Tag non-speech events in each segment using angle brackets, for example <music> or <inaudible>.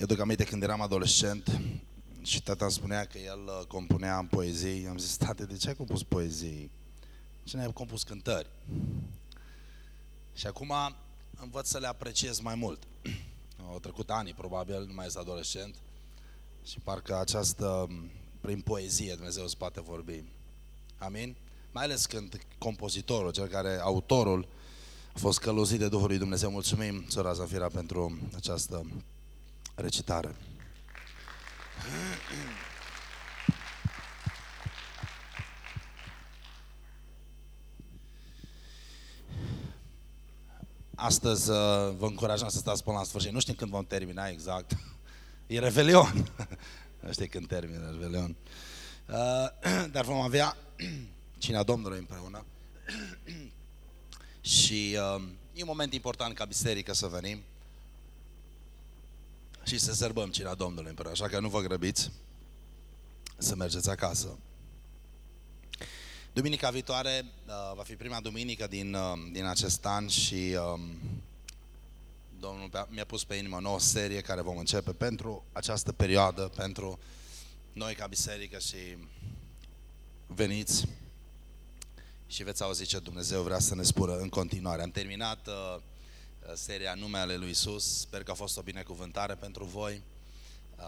Eu duc aminte când eram adolescent și tata îmi spunea că el uh, compunea în poezii. Am zis, tate, de ce ai compus poezii? Ce n-ai compus cântări? Și acum învăț să le apreciez mai mult. Au trecut ani, probabil, nu mai este adolescent. Și parcă această, prin poezie, Dumnezeu îți poate vorbi. Amin? Mai ales când compozitorul, cel care, autorul, a fost călăuzit de Duhul lui Dumnezeu. Mulțumim, sora Zafira, pentru această recitare. Astăzi uh, vă încurajăm să stați până la sfârșit. Nu știm când vom termina exact. E Revelion. <laughs> Nu știi când termină Revelion. Uh, <clears throat> dar vom avea <clears throat> cina Domnului împreună. <clears throat> Și uh, e un moment important ca biserică să venim și să sărbăm cina Domnului împreună. Așa că nu vă grăbiți să mergeți acasă. Duminica viitoare uh, va fi prima duminică din, uh, din acest an și uh, Domnul mi-a pus pe inimă o nouă serie care vom începe pentru această perioadă, pentru noi ca biserică și veniți și veți auzi ce Dumnezeu vrea să ne spună în continuare. Am terminat uh, seria Numele Lui Isus. Sper că a fost o binecuvântare pentru voi. Uh,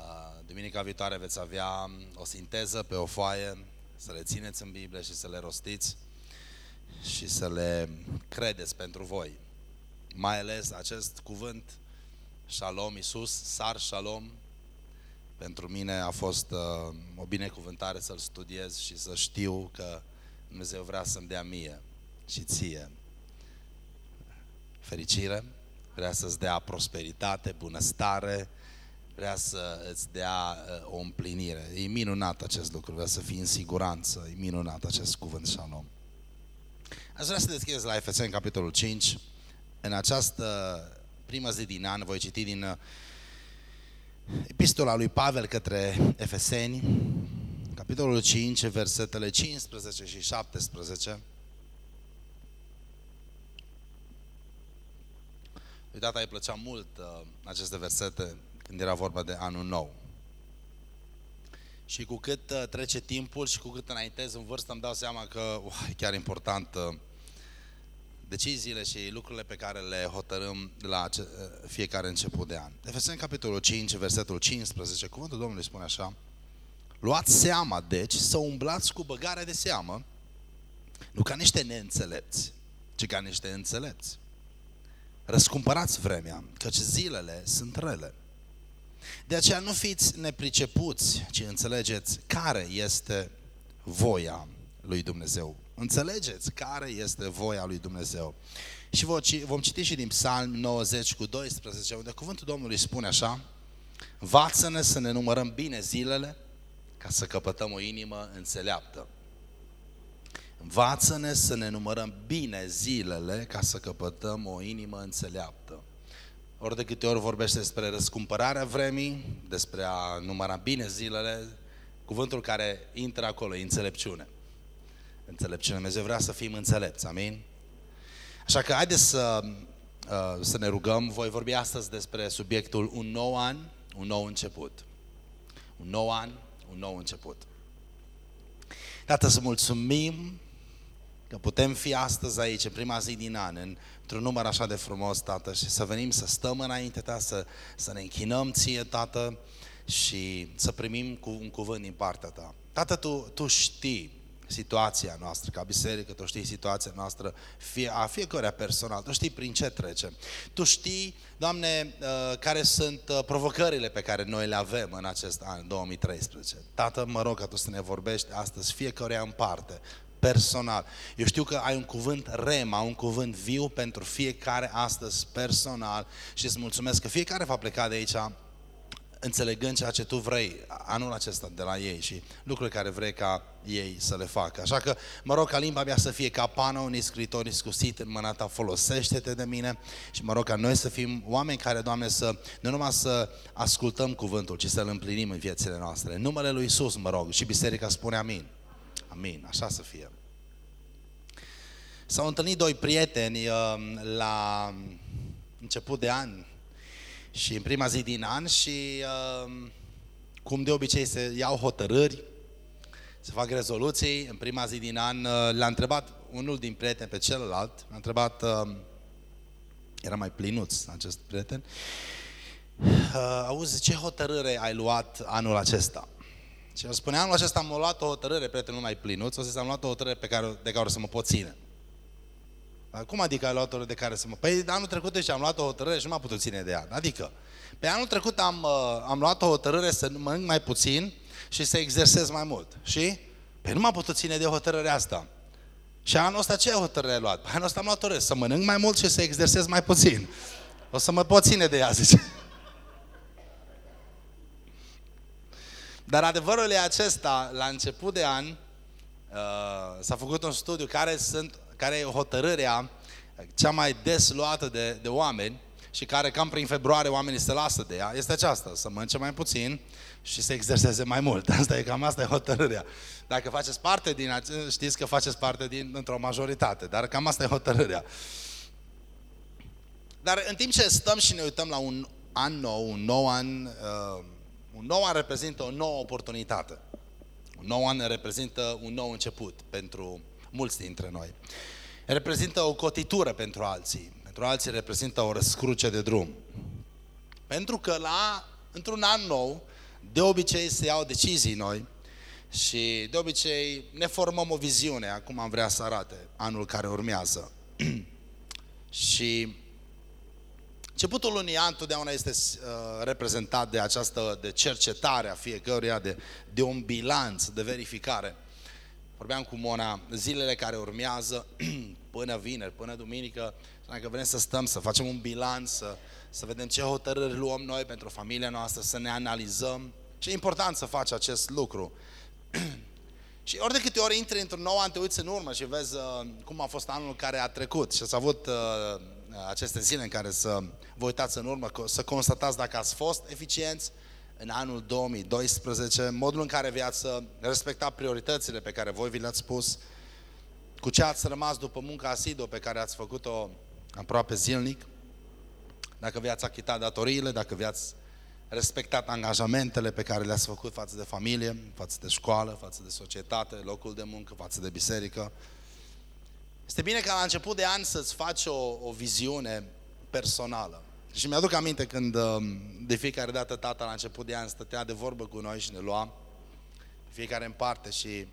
duminica viitoare veți avea o sinteză pe o foaie, să le țineți în Biblie și să le rostiți și să le credeți pentru voi. Mai ales acest cuvânt, Shalom, Isus, Sar Shalom, pentru mine a fost uh, o binecuvântare să-l studiez și să știu că Dumnezeu vrea să-mi dea mie și ție fericire, vrea să-ți dea prosperitate, bunăstare, vrea să îți dea uh, o împlinire. E minunat acest lucru, vrea să fii în siguranță, e minunat acest cuvânt shalom. Aș vrea să deschideți la Efeseni, capitolul 5. În această primă zi din an voi citi din uh, epistola lui Pavel către Efeseni, capitolul 5, versetele 15 și 17. Lui tata îi plăcea mult uh, aceste versete când era vorba de anul nou. Și cu cât uh, trece timpul și cu cât înaintez în vârstă, îmi dau seama că uh, e chiar important uh, deciziile și lucrurile pe care le hotărâm la uh, fiecare început de an. Efeseni capitolul 5, versetul 15, cuvântul Domnului spune așa, Luați seama, deci, să umblați cu băgare de seamă, nu ca niște neînțelepți, ci ca niște înțelepți. Răscumpărați vremea, căci zilele sunt rele. De aceea nu fiți nepricepuți, ci înțelegeți care este voia lui Dumnezeu. Înțelegeți care este voia lui Dumnezeu. Și vom citi și din Psalm 90 cu 12, unde cuvântul Domnului spune așa, Vață-ne să ne numărăm bine zilele, ca să căpătăm o inimă înțeleaptă. Învață-ne să ne numărăm bine zilele ca să căpătăm o inimă înțeleaptă. Ori de câte ori vorbește despre răscumpărarea vremii, despre a număra bine zilele, cuvântul care intră acolo e înțelepciune. Înțelepciune. Dumnezeu vrea să fim înțelepți, amin? Așa că haideți să, uh, să ne rugăm. Voi vorbi astăzi despre subiectul un nou an, un nou început. Un nou an, un nou început. Tată, să mulțumim că putem fi astăzi aici, în prima zi din an, într-un număr așa de frumos, Tată, și să venim să stăm înainte Ta, să, să ne închinăm Ție, Tată, și să primim cu un cuvânt din partea Ta. Tată, Tu, tu știi situația noastră, ca biserică, Tu știi situația noastră fie, a fiecare personal, Tu știi prin ce trece. Tu știi, Doamne, uh, care sunt uh, provocările pe care noi le avem în acest an 2013. Tată, mă rog ca Tu să ne vorbești astăzi fiecare în parte, personal. Eu știu că ai un cuvânt rema, un cuvânt viu pentru fiecare astăzi personal și îți mulțumesc că fiecare va pleca de aici înțelegând ceea ce tu vrei anul acesta de la ei și lucrurile care vrei ca ei să le facă. Așa că mă rog ca limba mea să fie ca pană unui scritor iscusit în mâna ta, folosește-te de mine și mă rog ca noi să fim oameni care, Doamne, să nu numai să ascultăm cuvântul, ci să-l împlinim în viețile noastre. În numele Lui Isus, mă rog, și biserica spune amin. Amin, așa să fie. S-au întâlnit doi prieteni uh, la început de an și în prima zi din an și uh, cum de obicei se iau hotărâri, se fac rezoluții, în prima zi din an uh, le-a întrebat unul din prieteni pe celălalt, a întrebat, uh, era mai plinuț acest prieten, uh, auzi, ce hotărâre ai luat anul acesta? Și el spunea, anul acesta am luat o hotărâre, prietenul mai plinuț, o să am luat o hotărâre pe care, de care o să mă pot ține. Cum adică ai luat o hotărâre de care să mă... Păi anul trecut deci am luat o hotărâre și nu m-am putut ține de ea. Adică, pe anul trecut am, uh, am luat o hotărâre să mănânc mai puțin și să exersez mai mult. Și? Păi nu m-am putut ține de hotărârea asta. Și anul ăsta ce hotărâre ai luat? Păi anul ăsta am luat hotărâre să mănânc mai mult și să exersez mai puțin. O să mă pot ține de ea, <laughs> zice. Dar adevărul e acesta, la început de an uh, s-a făcut un studiu care, sunt, care e hotărârea cea mai des luată de, de oameni și care cam prin februarie oamenii se lasă de ea, este aceasta, să mănânce mai puțin și să exerseze mai mult. <laughs> Asta e cam asta e hotărârea. Dacă faceți parte din știți că faceți parte din într-o majoritate, dar cam asta e hotărârea. Dar în timp ce stăm și ne uităm la un an nou, un nou an, uh, un nou an reprezintă o nouă oportunitate. Un nou an reprezintă un nou început pentru mulți dintre noi. Reprezintă o cotitură pentru alții. Pentru alții reprezintă o răscruce de drum. Pentru că la, într-un an nou, de obicei se iau decizii noi și de obicei ne formăm o viziune, acum am vrea să arate anul care urmează. <clears throat> și Începutul unui an totdeauna este uh, reprezentat de această de cercetare a fiecăruia, de, de un bilanț, de verificare. Vorbeam cu Mona, zilele care urmează, <clears throat> până vineri, până duminică, că vrem să stăm, să facem un bilanț, să, să vedem ce hotărâri luăm noi pentru familia noastră, să ne analizăm. Și e important să faci acest lucru. <clears throat> și ori de câte ori intri într-un nou an, te uiți în urmă și vezi uh, cum a fost anul care a trecut și ați avut uh, aceste zile în care să vă uitați în urmă, să constatați dacă ați fost eficienți în anul 2012, modul în care vi-ați respectat prioritățile pe care voi vi le-ați spus, cu ce ați rămas după munca asiduă pe care ați făcut-o aproape zilnic, dacă vi-ați achitat datoriile, dacă vi-ați respectat angajamentele pe care le-ați făcut față de familie, față de școală, față de societate, locul de muncă, față de biserică. Este bine ca la început de an să-ți faci o, o viziune personală. Și mi-aduc aminte când um, de fiecare dată tata la început de an stătea de vorbă cu noi și ne lua fiecare în parte și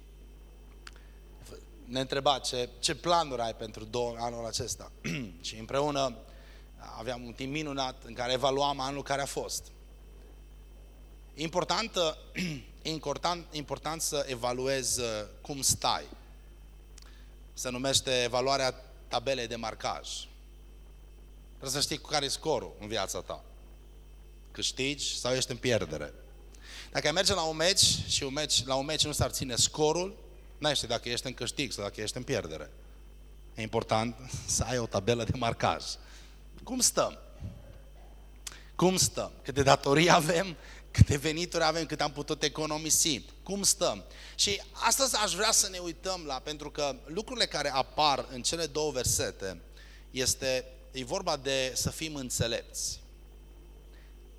ne întreba ce, ce planuri ai pentru două, anul acesta. <clears throat> și împreună aveam un timp minunat în care evaluam anul care a fost. Important, <clears throat> important, important să evaluezi uh, cum stai. Se numește evaluarea tabelei de marcaj. Trebuie să știi cu care e scorul în viața ta. Câștigi sau ești în pierdere. Dacă ai merge la un meci și un meci, la un meci nu s-ar ține scorul, n-ai ști dacă ești în câștig sau dacă ești în pierdere. E important <laughs> să ai o tabelă de marcaj. Cum stăm? Cum stăm? Câte datorii avem, câte venituri avem, cât am putut economisi, cum stăm. Și astăzi aș vrea să ne uităm la, pentru că lucrurile care apar în cele două versete este, e vorba de să fim înțelepți.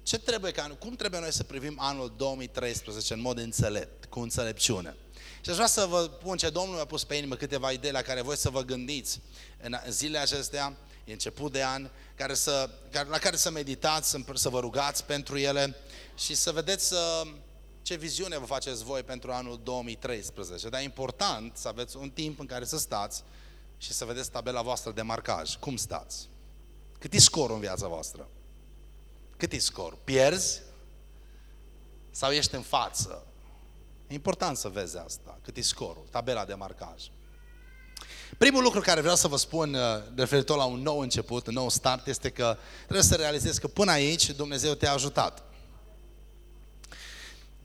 Ce trebuie ca, cum trebuie noi să privim anul 2013 în mod înțelept, cu înțelepciune? Și aș vrea să vă pun ce Domnul mi-a pus pe inimă câteva idei la care voi să vă gândiți în zilele acestea, e început de an, care să, la care să meditați, să vă rugați pentru ele și să vedeți ce viziune vă faceți voi pentru anul 2013. Dar e important să aveți un timp în care să stați și să vedeți tabela voastră de marcaj. Cum stați? Cât e scorul în viața voastră? Cât e scor? Pierzi? Sau ești în față? E important să vezi asta, cât e scorul, tabela de marcaj. Primul lucru care vreau să vă spun uh, referitor la un nou început, un nou start, este că trebuie să realizezi că până aici Dumnezeu te-a ajutat.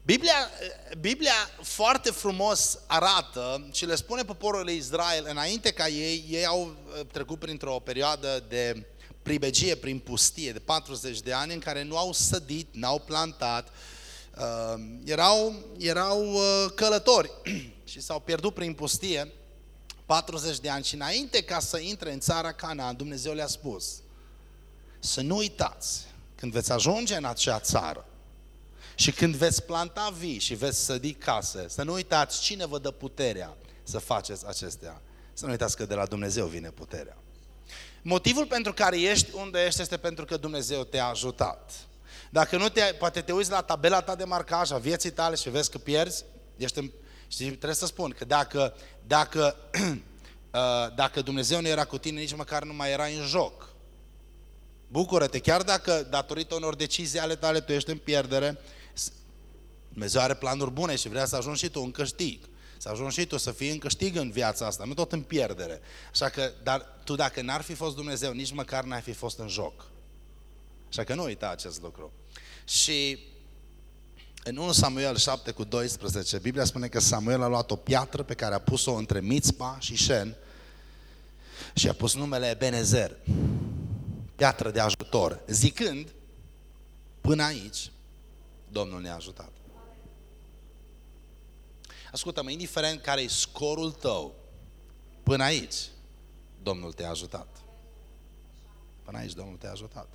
Biblia, uh, Biblia foarte frumos arată și le spune poporului Israel înainte ca ei, ei au uh, trecut printr-o perioadă de pribegie prin pustie de 40 de ani în care nu au sădit, n-au plantat, uh, erau, erau uh, călători <clears throat> și s-au pierdut prin pustie 40 de ani și înainte ca să intre în țara Canaan, Dumnezeu le-a spus să nu uitați când veți ajunge în acea țară și când veți planta vii și veți sădi case, să nu uitați cine vă dă puterea să faceți acestea. Să nu uitați că de la Dumnezeu vine puterea. Motivul pentru care ești unde ești este pentru că Dumnezeu te-a ajutat. Dacă nu te, poate te uiți la tabela ta de marcaj a vieții tale și vezi că pierzi, ești în, și trebuie să spun că dacă, dacă, <clears throat> uh, dacă Dumnezeu nu era cu tine, nici măcar nu mai era în joc. Bucură-te, chiar dacă datorită unor decizii ale tale tu ești în pierdere, Dumnezeu are planuri bune și vrea să ajungi și tu în câștig. Să ajungi și tu să fii în câștig în viața asta, nu tot în pierdere. Așa că, dar tu dacă n-ar fi fost Dumnezeu, nici măcar n-ai fi fost în joc. Așa că nu uita acest lucru. Și în 1 Samuel 7 cu 12, Biblia spune că Samuel a luat o piatră pe care a pus-o între Mitzpa și Shen și a pus numele Ebenezer, piatră de ajutor, zicând, până aici, Domnul ne-a ajutat. Ascultă-mă, indiferent care e scorul tău, până aici, Domnul te-a ajutat. Până aici Domnul te-a ajutat.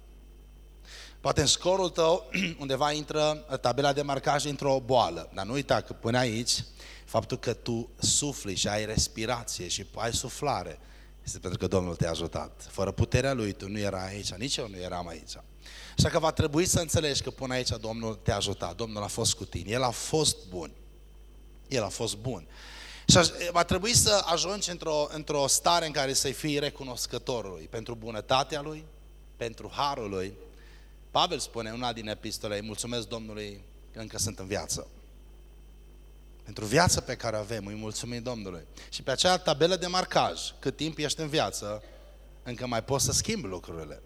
Poate în scorul tău, <clears throat> undeva intră tabela de marcaj într-o boală. Dar nu uita că până aici, faptul că tu sufli și ai respirație și ai suflare, este pentru că Domnul te-a ajutat. Fără puterea Lui tu nu erai aici, nici eu nu eram aici. Așa că va trebui să înțelegi că până aici Domnul te-a ajutat, Domnul a fost cu tine, El a fost bun. El a fost bun. Și va trebui să ajungi într-o, într-o stare în care să-i fii recunoscătorului pentru bunătatea Lui, pentru harul Lui. Pavel spune în una din epistole, îi mulțumesc Domnului că încă sunt în viață. Pentru viața pe care avem, îi mulțumim Domnului. Și pe acea tabelă de marcaj, cât timp ești în viață, încă mai poți să schimbi lucrurile.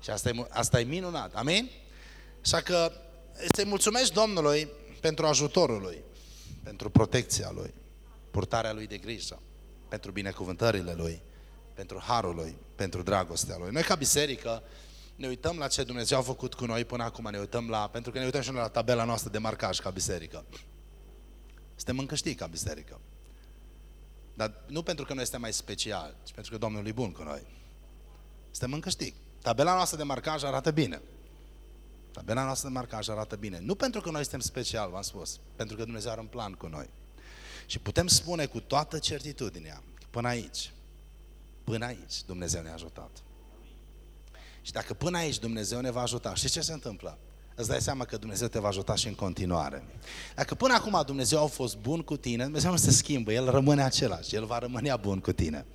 Și asta e, asta e minunat. Amin? Așa că să-i mulțumești Domnului pentru ajutorul Lui, pentru protecția Lui, purtarea Lui de grijă, pentru binecuvântările Lui, pentru harul Lui, pentru dragostea Lui. Noi ca biserică ne uităm la ce Dumnezeu a făcut cu noi până acum, ne uităm la, pentru că ne uităm și noi la tabela noastră de marcaj ca biserică. Suntem în câștig ca biserică. Dar nu pentru că noi suntem mai speciali, ci pentru că Domnul e bun cu noi. Suntem în câștig. Tabela noastră de marcaj arată bine. Tabela noastră de marcaj arată bine. Nu pentru că noi suntem special, v-am spus, pentru că Dumnezeu are un plan cu noi. Și putem spune cu toată certitudinea, până aici, până aici Dumnezeu ne-a ajutat. Și dacă până aici Dumnezeu ne va ajuta, și ce se întâmplă? Îți dai seama că Dumnezeu te va ajuta și în continuare. Dacă până acum Dumnezeu a fost bun cu tine, Dumnezeu nu se schimbă, El rămâne același, El va rămâne bun cu tine.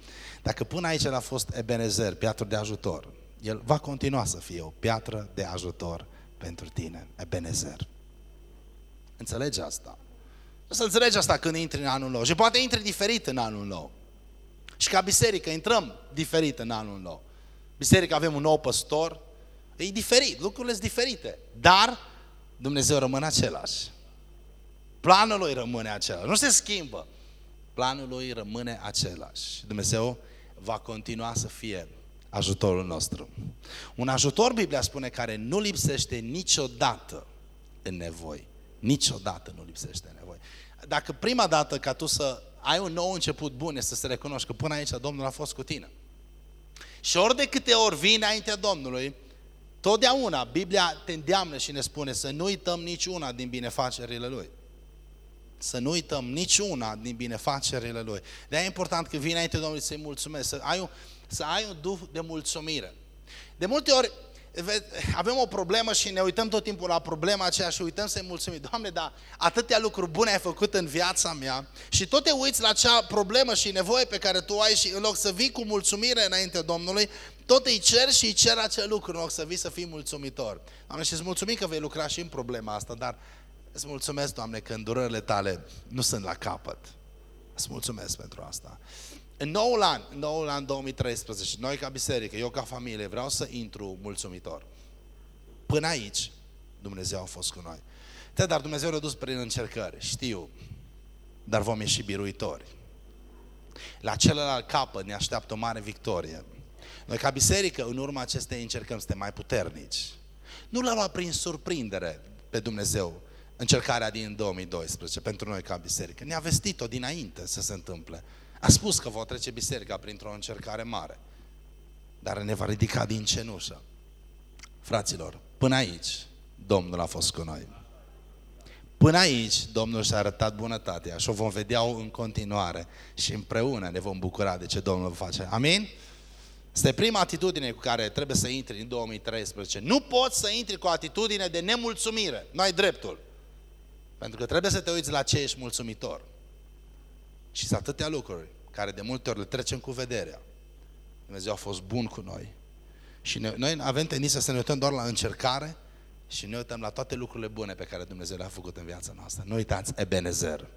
Dacă până aici El a fost Ebenezer, piatră de ajutor, El va continua să fie o piatră de ajutor pentru tine, Ebenezer. Înțelegi asta? Să înțelegi asta când intri în anul nou. Și poate intri diferit în anul nou. Și ca biserică intrăm diferit în anul nou. Biserică avem un nou păstor, e diferit, lucrurile sunt diferite. Dar Dumnezeu rămâne același. Planul lui rămâne același, nu se schimbă. Planul lui rămâne același. Dumnezeu va continua să fie ajutorul nostru. Un ajutor, Biblia spune, care nu lipsește niciodată în nevoi. Niciodată nu lipsește în nevoi. Dacă prima dată ca tu să ai un nou început bun este să recunoști că până aici Domnul a fost cu tine. Și ori de câte ori vii înaintea Domnului, totdeauna Biblia te îndeamnă și ne spune să nu uităm niciuna din binefacerile Lui. Să nu uităm niciuna din binefacerile Lui. de e important că vii înainte Domnului să-i mulțumesc, să ai un, să ai un duh de mulțumire. De multe ori avem o problemă și ne uităm tot timpul la problema aceea și uităm să-i mulțumim. Doamne, dar atâtea lucruri bune ai făcut în viața mea și tot te uiți la acea problemă și nevoie pe care tu ai și în loc să vii cu mulțumire înainte Domnului, tot îi cer și îi cer acel lucru în loc să vii să fii mulțumitor. Doamne, și îți mulțumim că vei lucra și în problema asta, dar îți mulțumesc, Doamne, că îndurările tale nu sunt la capăt. Îți mulțumesc pentru asta. În noul an, în noul an 2013, noi ca biserică, eu ca familie, vreau să intru mulțumitor. Până aici, Dumnezeu a fost cu noi. Te, dar Dumnezeu ne-a dus prin încercări, știu, dar vom ieși biruitori. La celălalt capăt ne așteaptă o mare victorie. Noi ca biserică, în urma acestei încercăm, suntem mai puternici. Nu l-am luat prin surprindere pe Dumnezeu încercarea din 2012 pentru noi ca biserică. Ne-a vestit-o dinainte să se întâmple. A spus că va trece biserica printr-o încercare mare, dar ne va ridica din cenușă. Fraților, până aici Domnul a fost cu noi. Până aici Domnul și-a arătat bunătatea și o vom vedea în continuare și împreună ne vom bucura de ce Domnul face. Amin? Este prima atitudine cu care trebuie să intri în 2013. Nu poți să intri cu o atitudine de nemulțumire. Nu ai dreptul. Pentru că trebuie să te uiți la ce ești mulțumitor. Și sunt atâtea lucruri care de multe ori le trecem cu vederea. Dumnezeu a fost bun cu noi. Și noi, noi avem tendința să ne uităm doar la încercare și ne uităm la toate lucrurile bune pe care Dumnezeu le-a făcut în viața noastră. Nu uitați Ebenezer,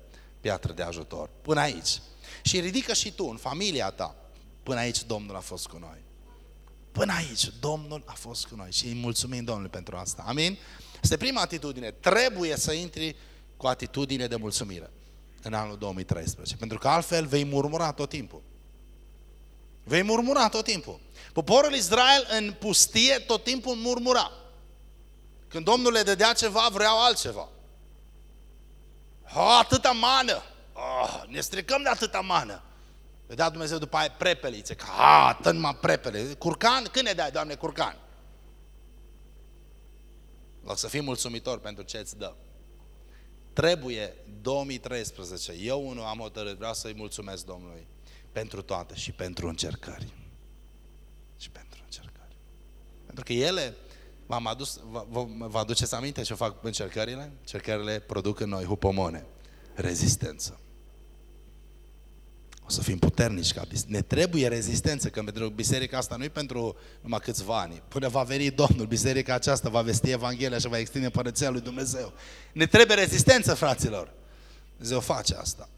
piatră de ajutor. Până aici. Și ridică și tu, în familia ta, Până aici Domnul a fost cu noi. Până aici Domnul a fost cu noi și îi mulțumim Domnului pentru asta. Amin? Este prima atitudine. Trebuie să intri cu atitudine de mulțumire în anul 2013. Pentru că altfel vei murmura tot timpul. Vei murmura tot timpul. Poporul Israel în pustie tot timpul murmura. Când Domnul le dădea ceva, vreau altceva. Oh, atâta mană! Oh, ne stricăm de atâta mană. Le dea Dumnezeu după aia prepele, zice, că a, tănma prepele. Curcan? Când ne dai, Doamne, curcan? Loc să fii mulțumitor pentru ce îți dă. Trebuie 2013, eu unul am hotărât, vreau să-i mulțumesc Domnului pentru toate și pentru încercări. Și pentru încercări. Pentru că ele, v-am adus, vă, vă aduceți aminte ce fac încercările? Încercările produc în noi hupomone, rezistență. O să fim puternici ca biserică. Ne trebuie rezistență, că pentru biserica asta nu e pentru numai câțiva ani. Până va veni Domnul, biserica aceasta va vesti Evanghelia și va extinde Părăția lui Dumnezeu. Ne trebuie rezistență, fraților. Dumnezeu face asta.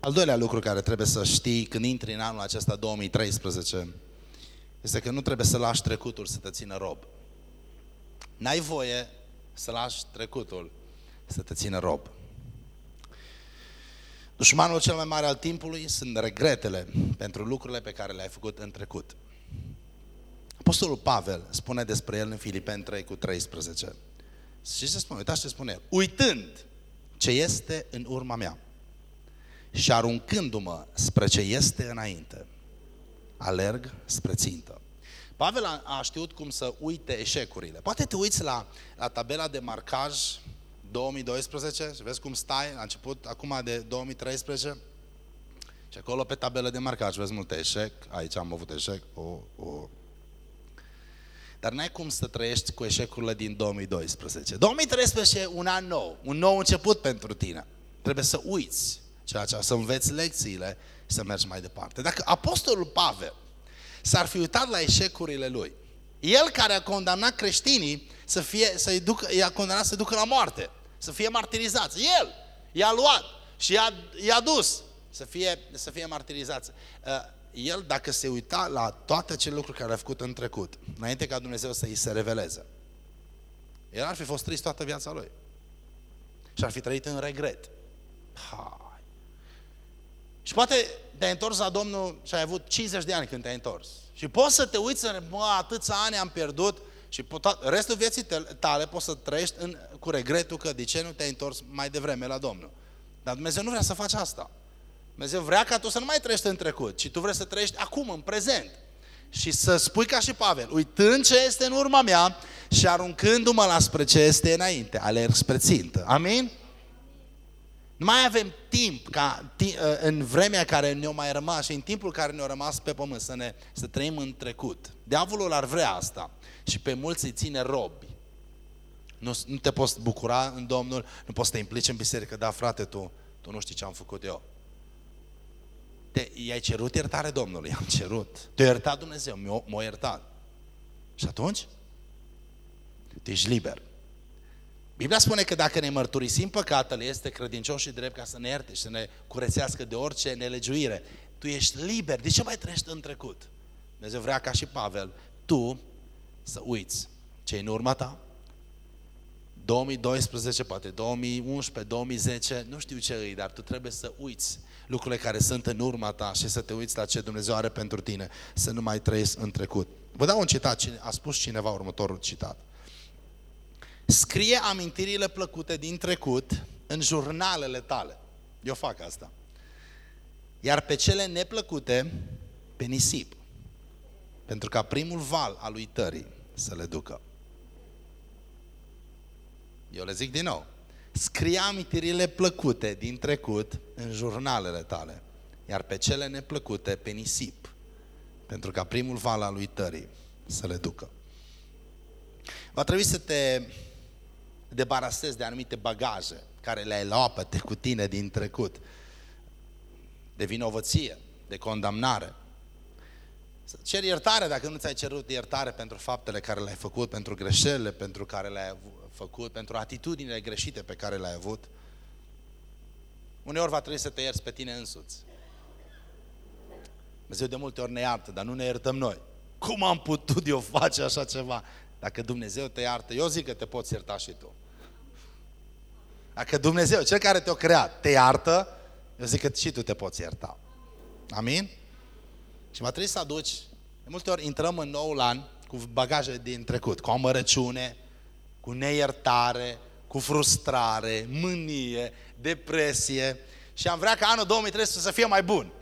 Al doilea lucru care trebuie să știi când intri în anul acesta 2013 este că nu trebuie să lași trecutul să te țină rob. N-ai voie să lași trecutul să te țină rob. Dușmanul cel mai mare al timpului sunt regretele pentru lucrurile pe care le-ai făcut în trecut. Apostolul Pavel spune despre el în Filipeni 3 cu 13. Și ce spune? Uitați ce spune el. Uitând ce este în urma mea și aruncându-mă spre ce este înainte, alerg spre țintă. Pavel a, a știut cum să uite eșecurile. Poate te uiți la, la tabela de marcaj 2012 și vezi cum stai la început, acum de 2013 și acolo pe tabelă de marcaj vezi multe eșec, aici am avut eșec, o, o. Dar n-ai cum să trăiești cu eșecurile din 2012. 2013 e un an nou, un nou început pentru tine. Trebuie să uiți ceea ce, să înveți lecțiile și să mergi mai departe. Dacă Apostolul Pavel s-ar fi uitat la eșecurile lui, el care a condamnat creștinii să fie, să-i ducă, i-a condamnat să ducă la moarte să fie martirizați. El i-a luat și i-a, i-a dus să fie, să fie martirizați. Uh, el, dacă se uita la toate cele lucruri care le-a făcut în trecut, înainte ca Dumnezeu să îi se reveleze, el ar fi fost trist toată viața lui. Și ar fi trăit în regret. Hai. Și poate te-ai întors la Domnul și ai avut 50 de ani când te-ai întors. Și poți să te uiți în, mă, atâția ani am pierdut, și restul vieții tale poți să trăiești în, cu regretul că de ce nu te-ai întors mai devreme la Domnul. Dar Dumnezeu nu vrea să faci asta. Dumnezeu vrea ca tu să nu mai trăiești în trecut, ci tu vrei să trăiești acum, în prezent. Și să spui ca și Pavel, uitând ce este în urma mea și aruncându-mă la spre ce este înainte, alerg spre țintă. Amin? Nu mai avem timp ca ă, în vremea care ne-a mai rămas și în timpul care ne-a rămas pe pământ să, ne, să trăim în trecut. Diavolul ar vrea asta și pe mulți îi ține robi. Nu, nu te poți bucura în Domnul, nu poți să te implici în biserică, da frate, tu, tu nu știi ce am făcut eu. Te, i-ai cerut iertare Domnului, am cerut. Te-a iertat Dumnezeu, m-a iertat. Și atunci? Tu ești liber. Biblia spune că dacă ne mărturisim păcatele, este credincios și drept ca să ne ierte și să ne curățească de orice nelegiuire. Tu ești liber. De ce mai trăiești în trecut? Dumnezeu vrea ca și Pavel, tu să uiți ce în urma ta. 2012, poate 2011, 2010, nu știu ce îi, dar tu trebuie să uiți lucrurile care sunt în urma ta și să te uiți la ce Dumnezeu are pentru tine, să nu mai trăiesc în trecut. Vă dau un citat, a spus cineva următorul citat. Scrie amintirile plăcute din trecut în jurnalele tale. Eu fac asta. Iar pe cele neplăcute, pe nisip. pentru ca primul val al uitării să le ducă. Eu le zic din nou. Scrie amintirile plăcute din trecut în jurnalele tale, iar pe cele neplăcute pe nisip, pentru ca primul val al uitării să le ducă. Va trebui să te debarasezi de anumite bagaje care le-ai luat pe cu tine din trecut, de vinovăție, de condamnare. Să ceri iertare dacă nu ți-ai cerut iertare pentru faptele care le-ai făcut, pentru greșelile pentru care le-ai făcut, pentru atitudinile greșite pe care le-ai avut. Uneori va trebui să te ierți pe tine însuți. Dumnezeu de multe ori ne iartă, dar nu ne iertăm noi. Cum am putut eu face așa ceva? Dacă Dumnezeu te iartă, eu zic că te poți ierta și tu. Dacă Dumnezeu, Cel care te-a creat, te iartă, eu zic că și tu te poți ierta. Amin? Și va trebui să aduci, de multe ori intrăm în noul an cu bagaje din trecut, cu amărăciune, cu neiertare, cu frustrare, mânie, depresie și am vrea ca anul 2013 să fie mai bun.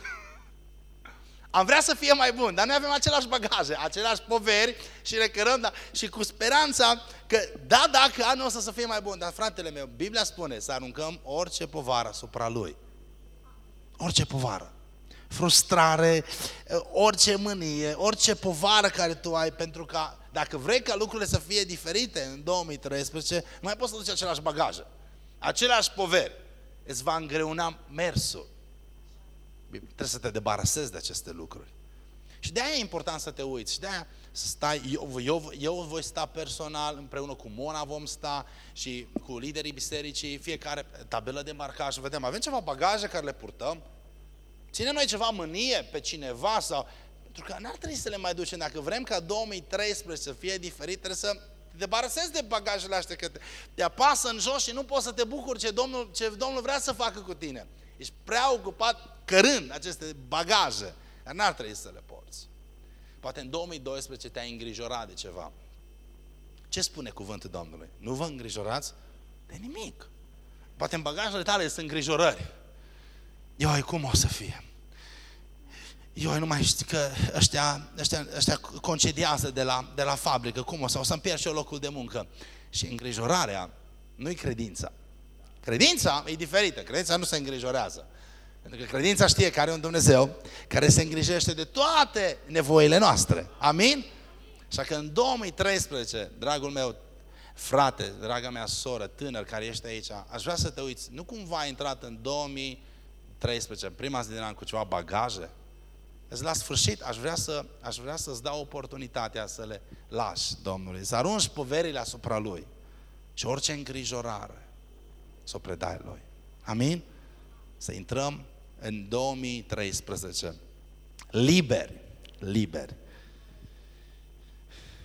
<laughs> Am vrea să fie mai bun, dar noi avem același bagaje, aceleași poveri și recărăm, da, și cu speranța că, da, dacă anul ăsta să fie mai bun, dar fratele meu, Biblia spune să aruncăm orice povară asupra lui. Orice povară. Frustrare, orice mânie, orice povară care tu ai, pentru că dacă vrei ca lucrurile să fie diferite în 2013, nu mai poți să duci același bagaje, aceleași poveri. Îți va îngreuna mersul. Trebuie să te debarasezi de aceste lucruri. Și de aia e important să te uiți. Și de aia să stai, eu, eu, eu voi sta personal, împreună cu Mona vom sta și cu liderii bisericii, fiecare tabelă de marcaj, vedem, avem ceva bagaje care le purtăm, ține noi ceva mânie pe cineva sau... Pentru că n-ar trebui să le mai ducem. Dacă vrem ca 2013 să fie diferit, trebuie să te debarasezi de bagajele astea, că te, te apasă în jos și nu poți să te bucuri ce Domnul, ce Domnul vrea să facă cu tine. Ești prea ocupat cărând aceste bagaje, dar n-ar trebui să le porți. Poate în 2012 te-ai îngrijorat de ceva. Ce spune cuvântul Domnului? Nu vă îngrijorați de nimic. Poate în bagajele tale sunt îngrijorări. Ai cum o să fie? Eu nu mai știu că ăștia, ăștia, ăștia concediază de la, de la fabrică, cum o să, o să-mi pierd și eu locul de muncă. Și îngrijorarea nu-i credința. Credința e diferită, credința nu se îngrijorează. Pentru că credința știe că are un Dumnezeu care se îngrijește de toate nevoile noastre. Amin? Așa că în 2013, dragul meu frate, draga mea soră, tânăr care ești aici, aș vrea să te uiți, nu cumva ai intrat în 2013, în prima zi din an, cu ceva bagaje? La sfârșit, aș vrea, să, aș vrea să-ți dau oportunitatea să le lași Domnului, să arunci poverile asupra Lui și orice îngrijorare să o predai Lui. Amin? Să intrăm în 2013. Liberi, liberi.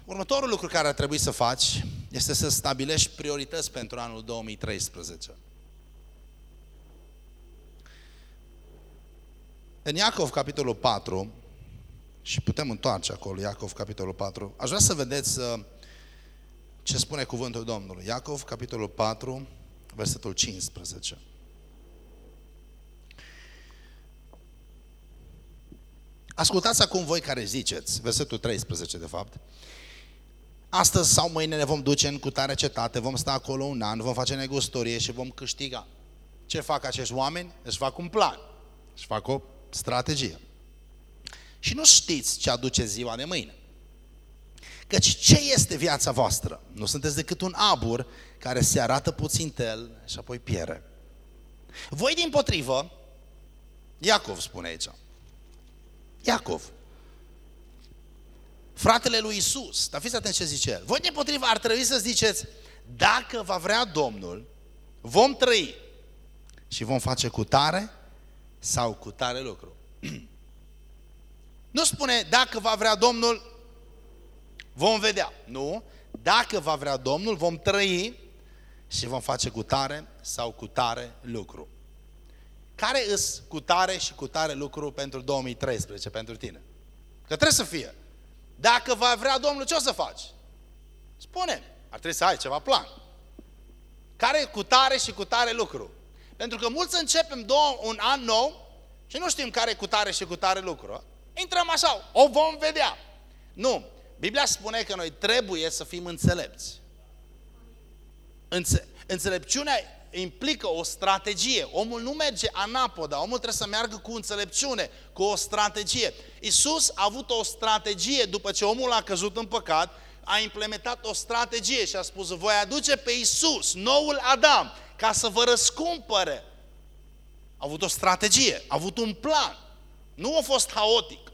Următorul lucru care ar trebui să faci este să stabilești priorități pentru anul 2013. În Iacov, capitolul 4, și putem întoarce acolo, Iacov, capitolul 4, aș vrea să vedeți uh, ce spune cuvântul Domnului. Iacov, capitolul 4, versetul 15. Ascultați acum voi care ziceți, versetul 13 de fapt, astăzi sau mâine ne vom duce în cutare cetate, vom sta acolo un an, vom face negustorie și vom câștiga. Ce fac acești oameni? Își fac un plan, își fac o strategie. Și nu știți ce aduce ziua de mâine. Căci ce este viața voastră? Nu sunteți decât un abur care se arată puțin tel și apoi piere. Voi din potrivă, Iacov spune aici, Iacov, fratele lui Isus, dar fiți atenți ce zice el. Voi din potrivă ar trebui să ziceți, dacă va vrea Domnul, vom trăi și vom face cu tare sau cu tare lucru. Nu spune, dacă va vrea Domnul, vom vedea. Nu, dacă va vrea Domnul, vom trăi și vom face cu tare sau cu tare lucru. Care îs cu tare și cu tare lucru pentru 2013, pentru tine? Că trebuie să fie. Dacă va vrea Domnul, ce o să faci? Spune, ar trebui să ai ceva plan. Care cu tare și cu tare lucru? Pentru că mulți începem două, un an nou și nu știm care cu tare și cu tare lucru. Intrăm așa, o vom vedea. Nu. Biblia spune că noi trebuie să fim înțelepți. Înțe- înțelepciunea implică o strategie. Omul nu merge anapoda, omul trebuie să meargă cu înțelepciune, cu o strategie. Isus a avut o strategie după ce omul a căzut în păcat, a implementat o strategie și a spus, voi aduce pe Isus, noul Adam, ca să vă răscumpăre. A avut o strategie, a avut un plan. Nu a fost haotic.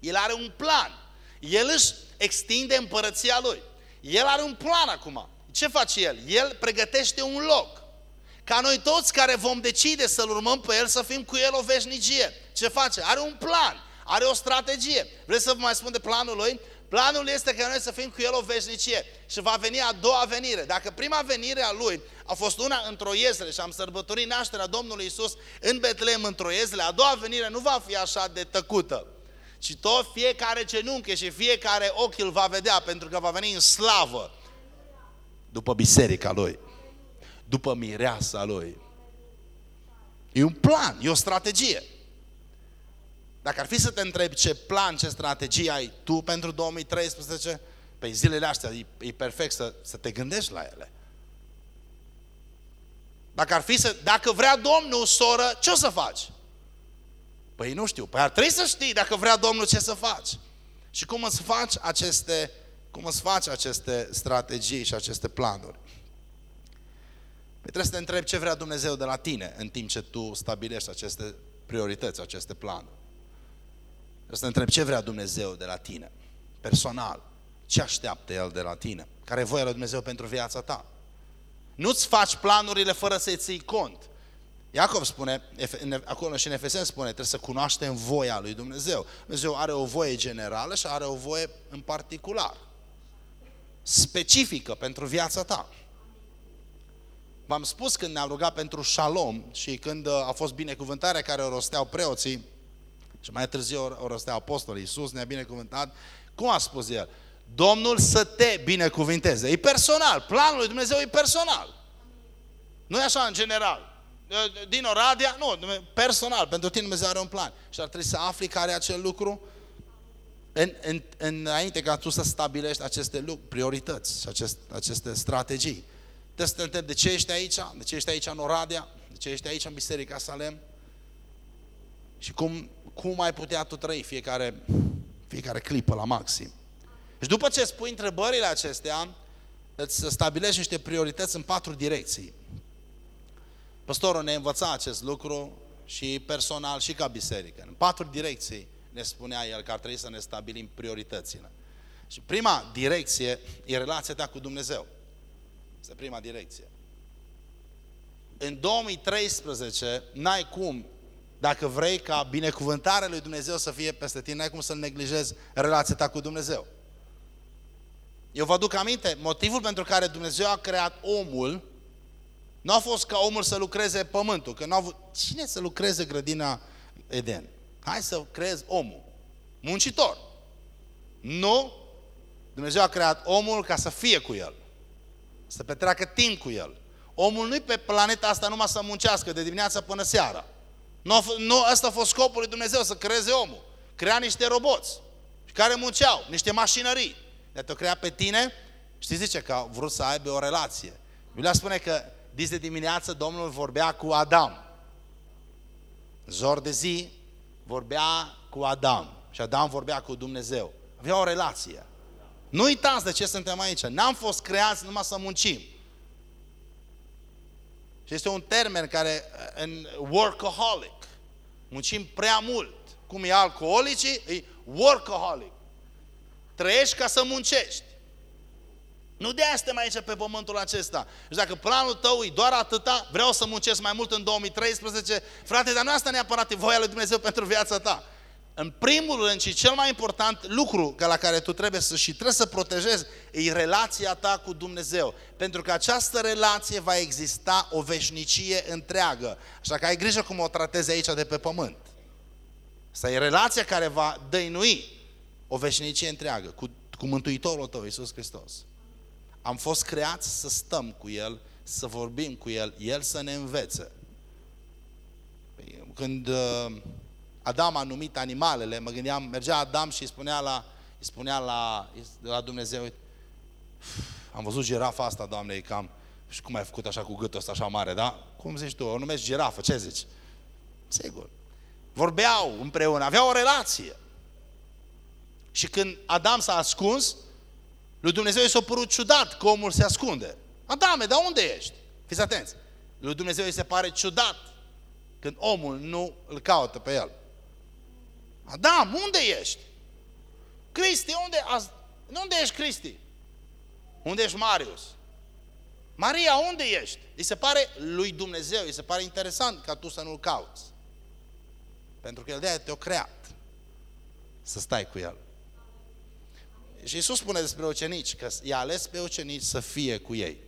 El are un plan. El își extinde împărăția lui. El are un plan acum. Ce face el? El pregătește un loc. Ca noi toți care vom decide să-L urmăm pe El, să fim cu El o veșnicie. Ce face? Are un plan, are o strategie. Vreți să vă mai spun de planul Lui? Planul este că noi să fim cu El o veșnicie și va veni a doua venire. Dacă prima venire a Lui a fost una într-o iezle și am sărbătorit nașterea Domnului Isus în Betlehem într-o iezle, a doua venire nu va fi așa de tăcută. Și tot fiecare genunche și fiecare ochi îl va vedea pentru că va veni în slavă după biserica Lui după mireasa lui. E un plan, e o strategie. Dacă ar fi să te întrebi ce plan, ce strategie ai tu pentru 2013, pe zilele astea e, e perfect să, să te gândești la ele. Dacă ar fi să, dacă vrea Domnul, soră, ce o să faci? Păi nu știu, păi ar trebui să știi dacă vrea Domnul ce să faci. Și cum să faci aceste, cum să faci aceste strategii și aceste planuri. Păi trebuie să te întrebi ce vrea Dumnezeu de la tine în timp ce tu stabilești aceste priorități, aceste planuri. Trebuie să te întrebi ce vrea Dumnezeu de la tine, personal. Ce așteaptă El de la tine? Care e voia lui Dumnezeu pentru viața ta? Nu-ți faci planurile fără să-i ții cont. Iacov spune, acolo și în Efesen spune, trebuie să cunoaștem voia lui Dumnezeu. Dumnezeu are o voie generală și are o voie în particular, specifică pentru viața ta. V-am spus când ne-am rugat pentru șalom și când uh, a fost binecuvântarea care o rosteau preoții și mai târziu o rostea apostolii, Iisus ne-a binecuvântat, cum a spus el? Domnul să te binecuvinteze. E personal, planul lui Dumnezeu e personal. Nu e așa în general. Uh, din Oradea, nu, personal, pentru tine Dumnezeu are un plan. Și ar trebui să afli care e acel lucru în, în, înainte ca tu să stabilești aceste lucruri, priorități și acest, aceste strategii. Trebuie să te întreb de ce ești aici, de ce ești aici în Oradea, de ce ești aici în Biserica Salem și cum, cum ai putea tu trăi fiecare, fiecare clipă la maxim. Și după ce spui întrebările acestea, îți stabilești niște priorități în patru direcții. Păstorul ne învăța acest lucru și personal și ca biserică. În patru direcții ne spunea el că ar trebui să ne stabilim prioritățile. Și prima direcție e relația ta cu Dumnezeu. Este prima direcție. În 2013, n-ai cum, dacă vrei ca binecuvântarea lui Dumnezeu să fie peste tine, n-ai cum să-l neglijezi relația ta cu Dumnezeu. Eu vă aduc aminte, motivul pentru care Dumnezeu a creat omul nu a fost ca omul să lucreze pământul, că nu a avut... Cine să lucreze grădina Eden? Hai să creezi omul. Muncitor. Nu. Dumnezeu a creat omul ca să fie cu el să petreacă timp cu el. Omul nu-i pe planeta asta numai să muncească de dimineața până seara. Nu, nu, asta a fost scopul lui Dumnezeu, să creeze omul. Crea niște roboți care munceau, niște mașinării. De te crea pe tine, știți zice că a vrut să aibă o relație. Biblia spune că dis de dimineață Domnul vorbea cu Adam. Zor de zi vorbea cu Adam și Adam vorbea cu Dumnezeu. Avea o relație. Nu uitați de ce suntem aici. N-am fost creați numai să muncim. Și este un termen care, în workaholic, muncim prea mult. Cum e alcoolicii, e workaholic. Trăiești ca să muncești. Nu de asta mai aici pe pământul acesta. Și dacă planul tău e doar atâta, vreau să muncesc mai mult în 2013, frate, dar nu asta neapărat e voia lui Dumnezeu pentru viața ta în primul rând și cel mai important lucru la care tu trebuie să și trebuie să protejezi e relația ta cu Dumnezeu. Pentru că această relație va exista o veșnicie întreagă. Așa că ai grijă cum o tratezi aici de pe pământ. Asta e relația care va dăinui o veșnicie întreagă cu, cu Mântuitorul tău, Iisus Hristos. Am fost creați să stăm cu El, să vorbim cu El, El să ne învețe. Păi, când uh, Adam a numit animalele, mă gândeam, mergea Adam și spunea la îi spunea la, la Dumnezeu, am văzut girafa asta, Doamne, e cam, și cum ai făcut așa cu gâtul ăsta așa mare, da? Cum zici tu, o numești girafă, ce zici? Sigur. Vorbeau împreună, aveau o relație. Și când Adam s-a ascuns, lui Dumnezeu i s-a părut ciudat că omul se ascunde. Adame, dar unde ești? Fiți atenți. Lui Dumnezeu îi se pare ciudat când omul nu îl caută pe el. Adam, unde ești? Cristi, unde, unde ești Cristi? Unde ești Marius? Maria, unde ești? Îi se pare lui Dumnezeu, îi se pare interesant ca tu să nu-L cauți. Pentru că El de-aia te-a creat să stai cu El. Și Iisus spune despre ucenici că i-a ales pe ucenici să fie cu ei.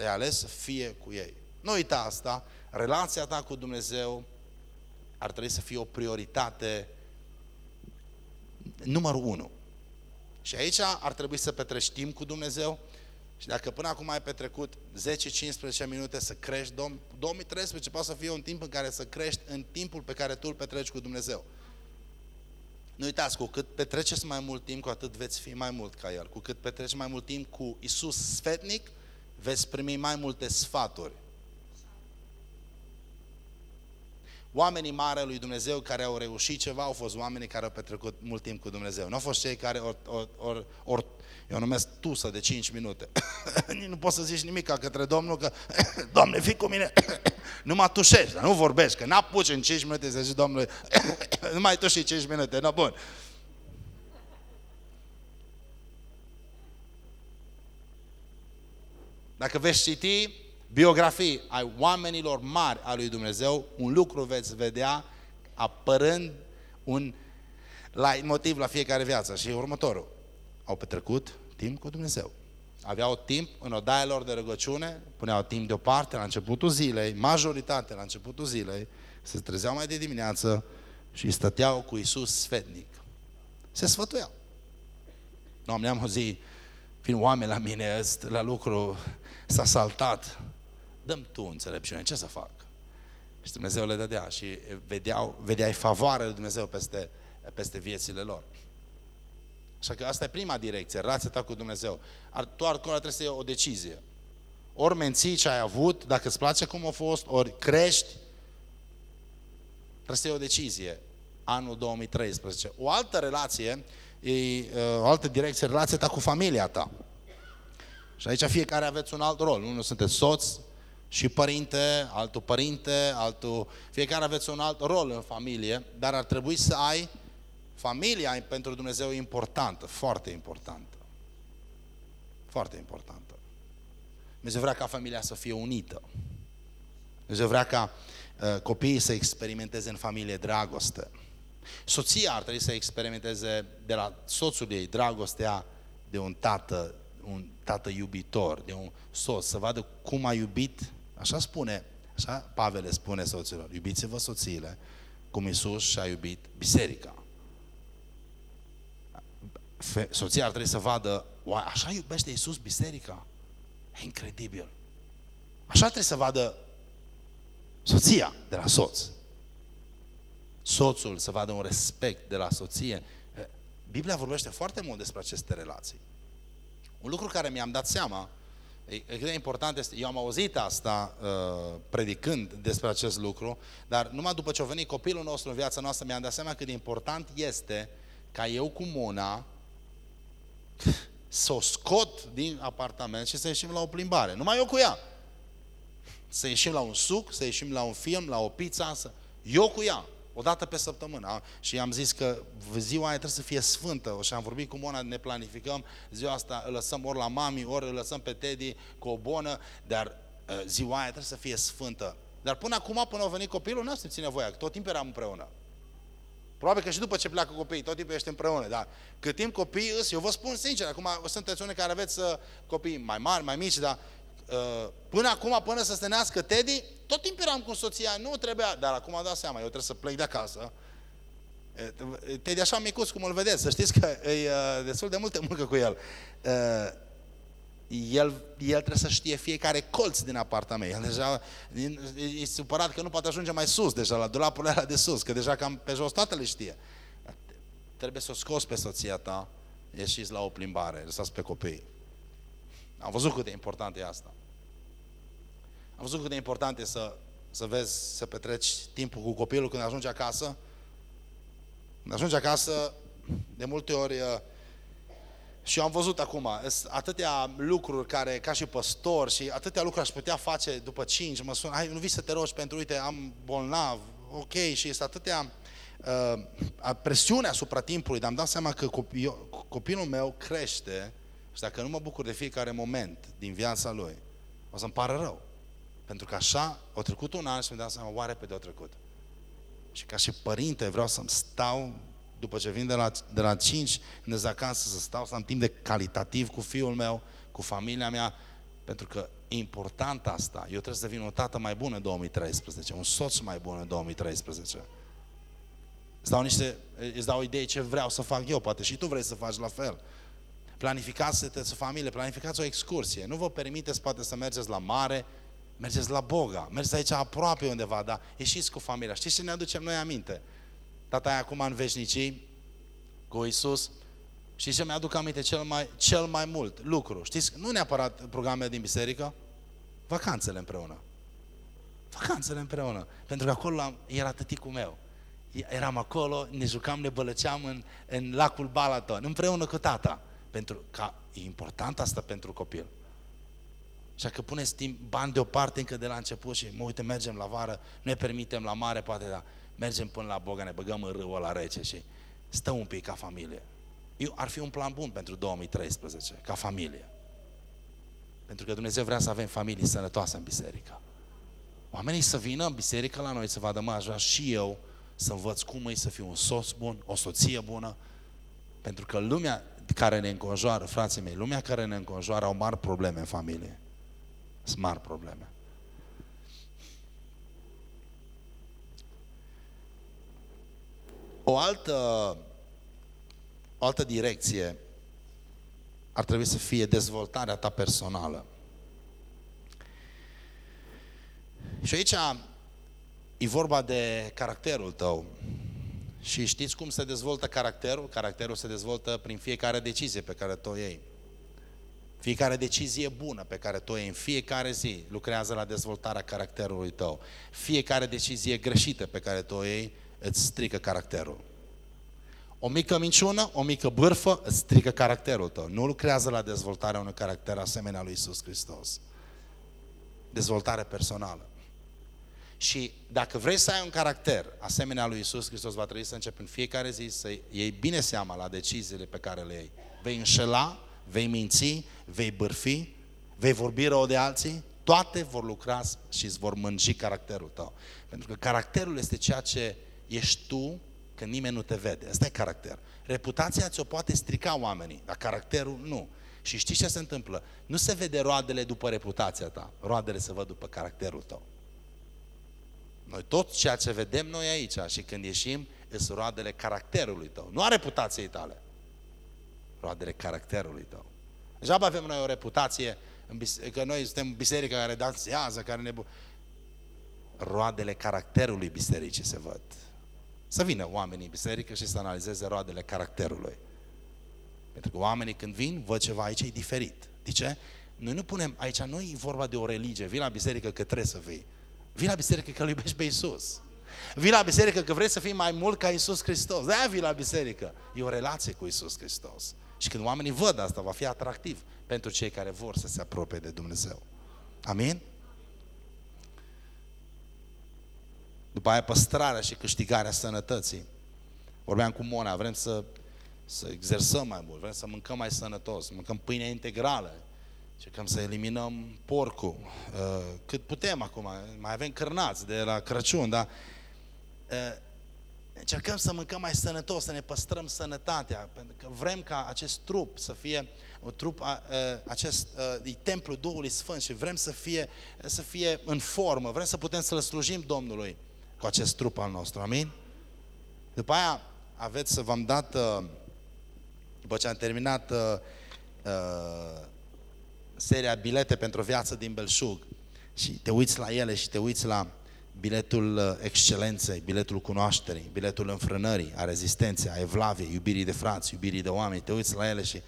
I-a ales să fie cu ei. Nu uita asta, relația ta cu Dumnezeu ar trebui să fie o prioritate numărul unu. Și aici ar trebui să petreci timp cu Dumnezeu și dacă până acum ai petrecut 10-15 minute să crești, 2013 poate să fie un timp în care să crești în timpul pe care tu îl petreci cu Dumnezeu. Nu uitați, cu cât petreceți mai mult timp, cu atât veți fi mai mult ca El. Cu cât petreci mai mult timp cu Isus sfetnic, veți primi mai multe sfaturi. Oamenii mari lui Dumnezeu care au reușit ceva au fost oamenii care au petrecut mult timp cu Dumnezeu. Nu au fost cei care or, or, or, or eu numesc tusă de 5 minute. <coughs> nu poți să zici nimic către Domnul că, <coughs> Doamne, fii cu mine, <coughs> nu mă tușești, dar nu vorbești, că n-apuci în 5 minute să zici Domnului, nu mai tuși 5 minute, nu, bun. Dacă veți citi biografii ai oamenilor mari a lui Dumnezeu, un lucru veți vedea apărând un la motiv la fiecare viață și următorul. Au petrecut timp cu Dumnezeu. Aveau timp în odaia lor de rugăciune, puneau timp deoparte la începutul zilei, majoritatea la începutul zilei, se trezeau mai de dimineață și stăteau cu Isus sfetnic. Se sfătuiau. Doamne, am o zi, fiind oameni la mine, la lucru, s-a saltat, dăm tu înțelepciune, ce să fac? Și Dumnezeu le dădea și vedeau, vedeai favoarea lui Dumnezeu peste, peste viețile lor. Așa că asta e prima direcție, relația ta cu Dumnezeu. Ar, tu acolo trebuie să iei o decizie. Ori menții ce ai avut, dacă îți place cum a fost, ori crești, trebuie să iei o decizie. Anul 2013. O altă relație, e, o altă direcție, relația ta cu familia ta. Și aici fiecare aveți un alt rol. Unul sunteți soț și părinte, altul părinte, altul... Fiecare aveți un alt rol în familie, dar ar trebui să ai Familia pentru Dumnezeu e importantă, foarte importantă. Foarte importantă. Dumnezeu vrea ca familia să fie unită. Dumnezeu vrea ca uh, copiii să experimenteze în familie dragoste. Soția ar trebui să experimenteze de la soțul ei dragostea de un tată, un tată iubitor, de un soț, să vadă cum a iubit, așa spune, așa Pavel le spune soților, iubiți-vă soțiile, cum Iisus și-a iubit biserica soția ar trebui să vadă, oa, așa iubește Iisus biserica? E incredibil. Așa trebuie să vadă soția de la soț. Soțul să vadă un respect de la soție. Biblia vorbește foarte mult despre aceste relații. Un lucru care mi-am dat seama, e, cât de important este, eu am auzit asta uh, predicând despre acest lucru, dar numai după ce a venit copilul nostru în viața noastră, mi-am dat seama cât de important este ca eu cu Mona <laughs> să o scot din apartament și să ieșim la o plimbare. Numai eu cu ea. Să ieșim la un suc, să ieșim la un film, la o pizza, să... eu cu ea, o dată pe săptămână. Și am zis că ziua aia trebuie să fie sfântă. Și am vorbit cu Mona, ne planificăm, ziua asta îl lăsăm ori la mami, ori îl lăsăm pe Teddy cu o bonă, dar uh, ziua aia trebuie să fie sfântă. Dar până acum, până a venit copilul, nu am simțit nevoia, tot timpul eram împreună. Probabil că și după ce pleacă copiii, tot timpul ești împreună, dar cât timp copiii îs, eu vă spun sincer, acum sunteți unii care aveți uh, copii mai mari, mai mici, dar uh, până acum, până să stănească Teddy, tot timpul eram cu soția, nu trebuia, dar acum am dat seama, eu trebuie să plec de acasă. Teddy așa micuț cum îl vedeți, să știți că e uh, destul de multă muncă cu el. Uh, el, el trebuie să știe fiecare colț din apartament. El deja e supărat că nu poate ajunge mai sus, deja la dulapurile alea de sus, că deja cam pe jos toate le știe. trebuie să o scoți pe soția ta, ieșiți la o plimbare, lăsați pe copii. Am văzut cât de important e asta. Am văzut cât de important e să, să vezi, să petreci timpul cu copilul când ajungi acasă. Când ajungi acasă, de multe ori, uh, și eu am văzut acum, atâtea lucruri care, ca și păstor, și atâtea lucruri aș putea face după cinci, mă sun, hai, nu vii să te rogi pentru, uite, am bolnav, ok, și este atâtea uh, presiune asupra timpului, dar am dat seama că copil, copilul meu crește și dacă nu mă bucur de fiecare moment din viața lui, o să-mi pară rău. Pentru că așa, au trecut un an și mi-am dat seama, oare pe de au trecut. Și ca și părinte vreau să-mi stau, după ce vin de la, de la 5 în acasă, să stau, să am timp de calitativ cu fiul meu, cu familia mea, pentru că e important asta. Eu trebuie să devin o tată mai bună în 2013, un soț mai bun în 2013. Îți dau, niște, îți dau idei ce vreau să fac eu, poate și tu vrei să faci la fel. Planificați-te familie, planificați o excursie. Nu vă permiteți poate să mergeți la mare, mergeți la Boga, mergeți aici aproape undeva, dar ieșiți cu familia. Știți ce ne aducem noi aminte? Tata e acum în veșnicii cu Isus. Și ce mi-aduc aminte cel mai, cel mai mult lucru? Știți, nu neapărat programele din biserică, vacanțele împreună. Vacanțele împreună. Pentru că acolo era tăticul meu. Eram acolo, ne jucam, ne bălăceam în, în lacul Balaton, împreună cu tata. Pentru că e important asta pentru copil. Așa că puneți timp, bani deoparte încă de la început și mă uite, mergem la vară, nu ne permitem la mare, poate, dar mergem până la Boga, ne băgăm în râul la rece și stăm un pic ca familie. Eu, ar fi un plan bun pentru 2013, ca familie. Pentru că Dumnezeu vrea să avem familii sănătoase în biserică. Oamenii să vină în biserică la noi să vadă, mă, aș vrea și eu să învăț cum e să fiu un soț bun, o soție bună, pentru că lumea care ne înconjoară, frații mei, lumea care ne înconjoară au mari probleme în familie. Sunt mari probleme. O altă, o altă direcție ar trebui să fie dezvoltarea ta personală. Și aici e vorba de caracterul tău. Și știți cum se dezvoltă caracterul? Caracterul se dezvoltă prin fiecare decizie pe care tu o iei. Fiecare decizie bună pe care tu o iei în fiecare zi lucrează la dezvoltarea caracterului tău. Fiecare decizie greșită pe care tu o iei îți strică caracterul. O mică minciună, o mică bârfă îți strică caracterul tău. Nu lucrează la dezvoltarea unui caracter asemenea lui Isus Hristos. Dezvoltare personală. Și dacă vrei să ai un caracter asemenea lui Isus Hristos, va trebui să începi în fiecare zi să iei bine seama la deciziile pe care le iei. Vei înșela, vei minți, vei bârfi, vei vorbi rău de alții, toate vor lucra și îți vor mânji caracterul tău. Pentru că caracterul este ceea ce ești tu când nimeni nu te vede. Asta e caracter. Reputația ți-o poate strica oamenii, dar caracterul nu. Și știi ce se întâmplă? Nu se vede roadele după reputația ta, roadele se văd după caracterul tău. Noi tot ceea ce vedem noi aici și când ieșim, sunt roadele caracterului tău, nu a reputației tale. Roadele caracterului tău. Deja avem noi o reputație, că noi suntem biserica care dansează, care ne... Roadele caracterului bisericii se văd. Să vină oamenii în biserică și să analizeze roadele caracterului. Pentru că oamenii când vin, văd ceva aici e diferit. De ce? Noi nu punem, aici nu e vorba de o religie, vii la biserică că trebuie să vii. Vii la biserică că îl iubești pe Iisus. Vii la biserică că vrei să fii mai mult ca Iisus Hristos. De-aia vii la biserică. E o relație cu Iisus Hristos. Și când oamenii văd asta, va fi atractiv pentru cei care vor să se apropie de Dumnezeu. Amin? După aia păstrarea și câștigarea sănătății. Vorbeam cu Mona, vrem să, să exersăm mai mult, vrem să mâncăm mai sănătos, mâncăm pâine integrală, încercăm să eliminăm porcul, uh, cât putem acum, mai avem cârnați de la Crăciun, dar uh, încercăm să mâncăm mai sănătos, să ne păstrăm sănătatea, pentru că vrem ca acest trup să fie un trup, uh, acest e templul Duhului Sfânt și vrem să fie, să fie în formă, vrem să putem să-L slujim Domnului cu acest trup al nostru. Amin? După aia aveți să v-am dat, uh, după ce am terminat uh, uh, seria bilete pentru viață din Belșug și te uiți la ele și te uiți la biletul uh, excelenței, biletul cunoașterii, biletul înfrânării, a rezistenței, a evlaviei, iubirii de frați, iubirii de oameni, te uiți la ele și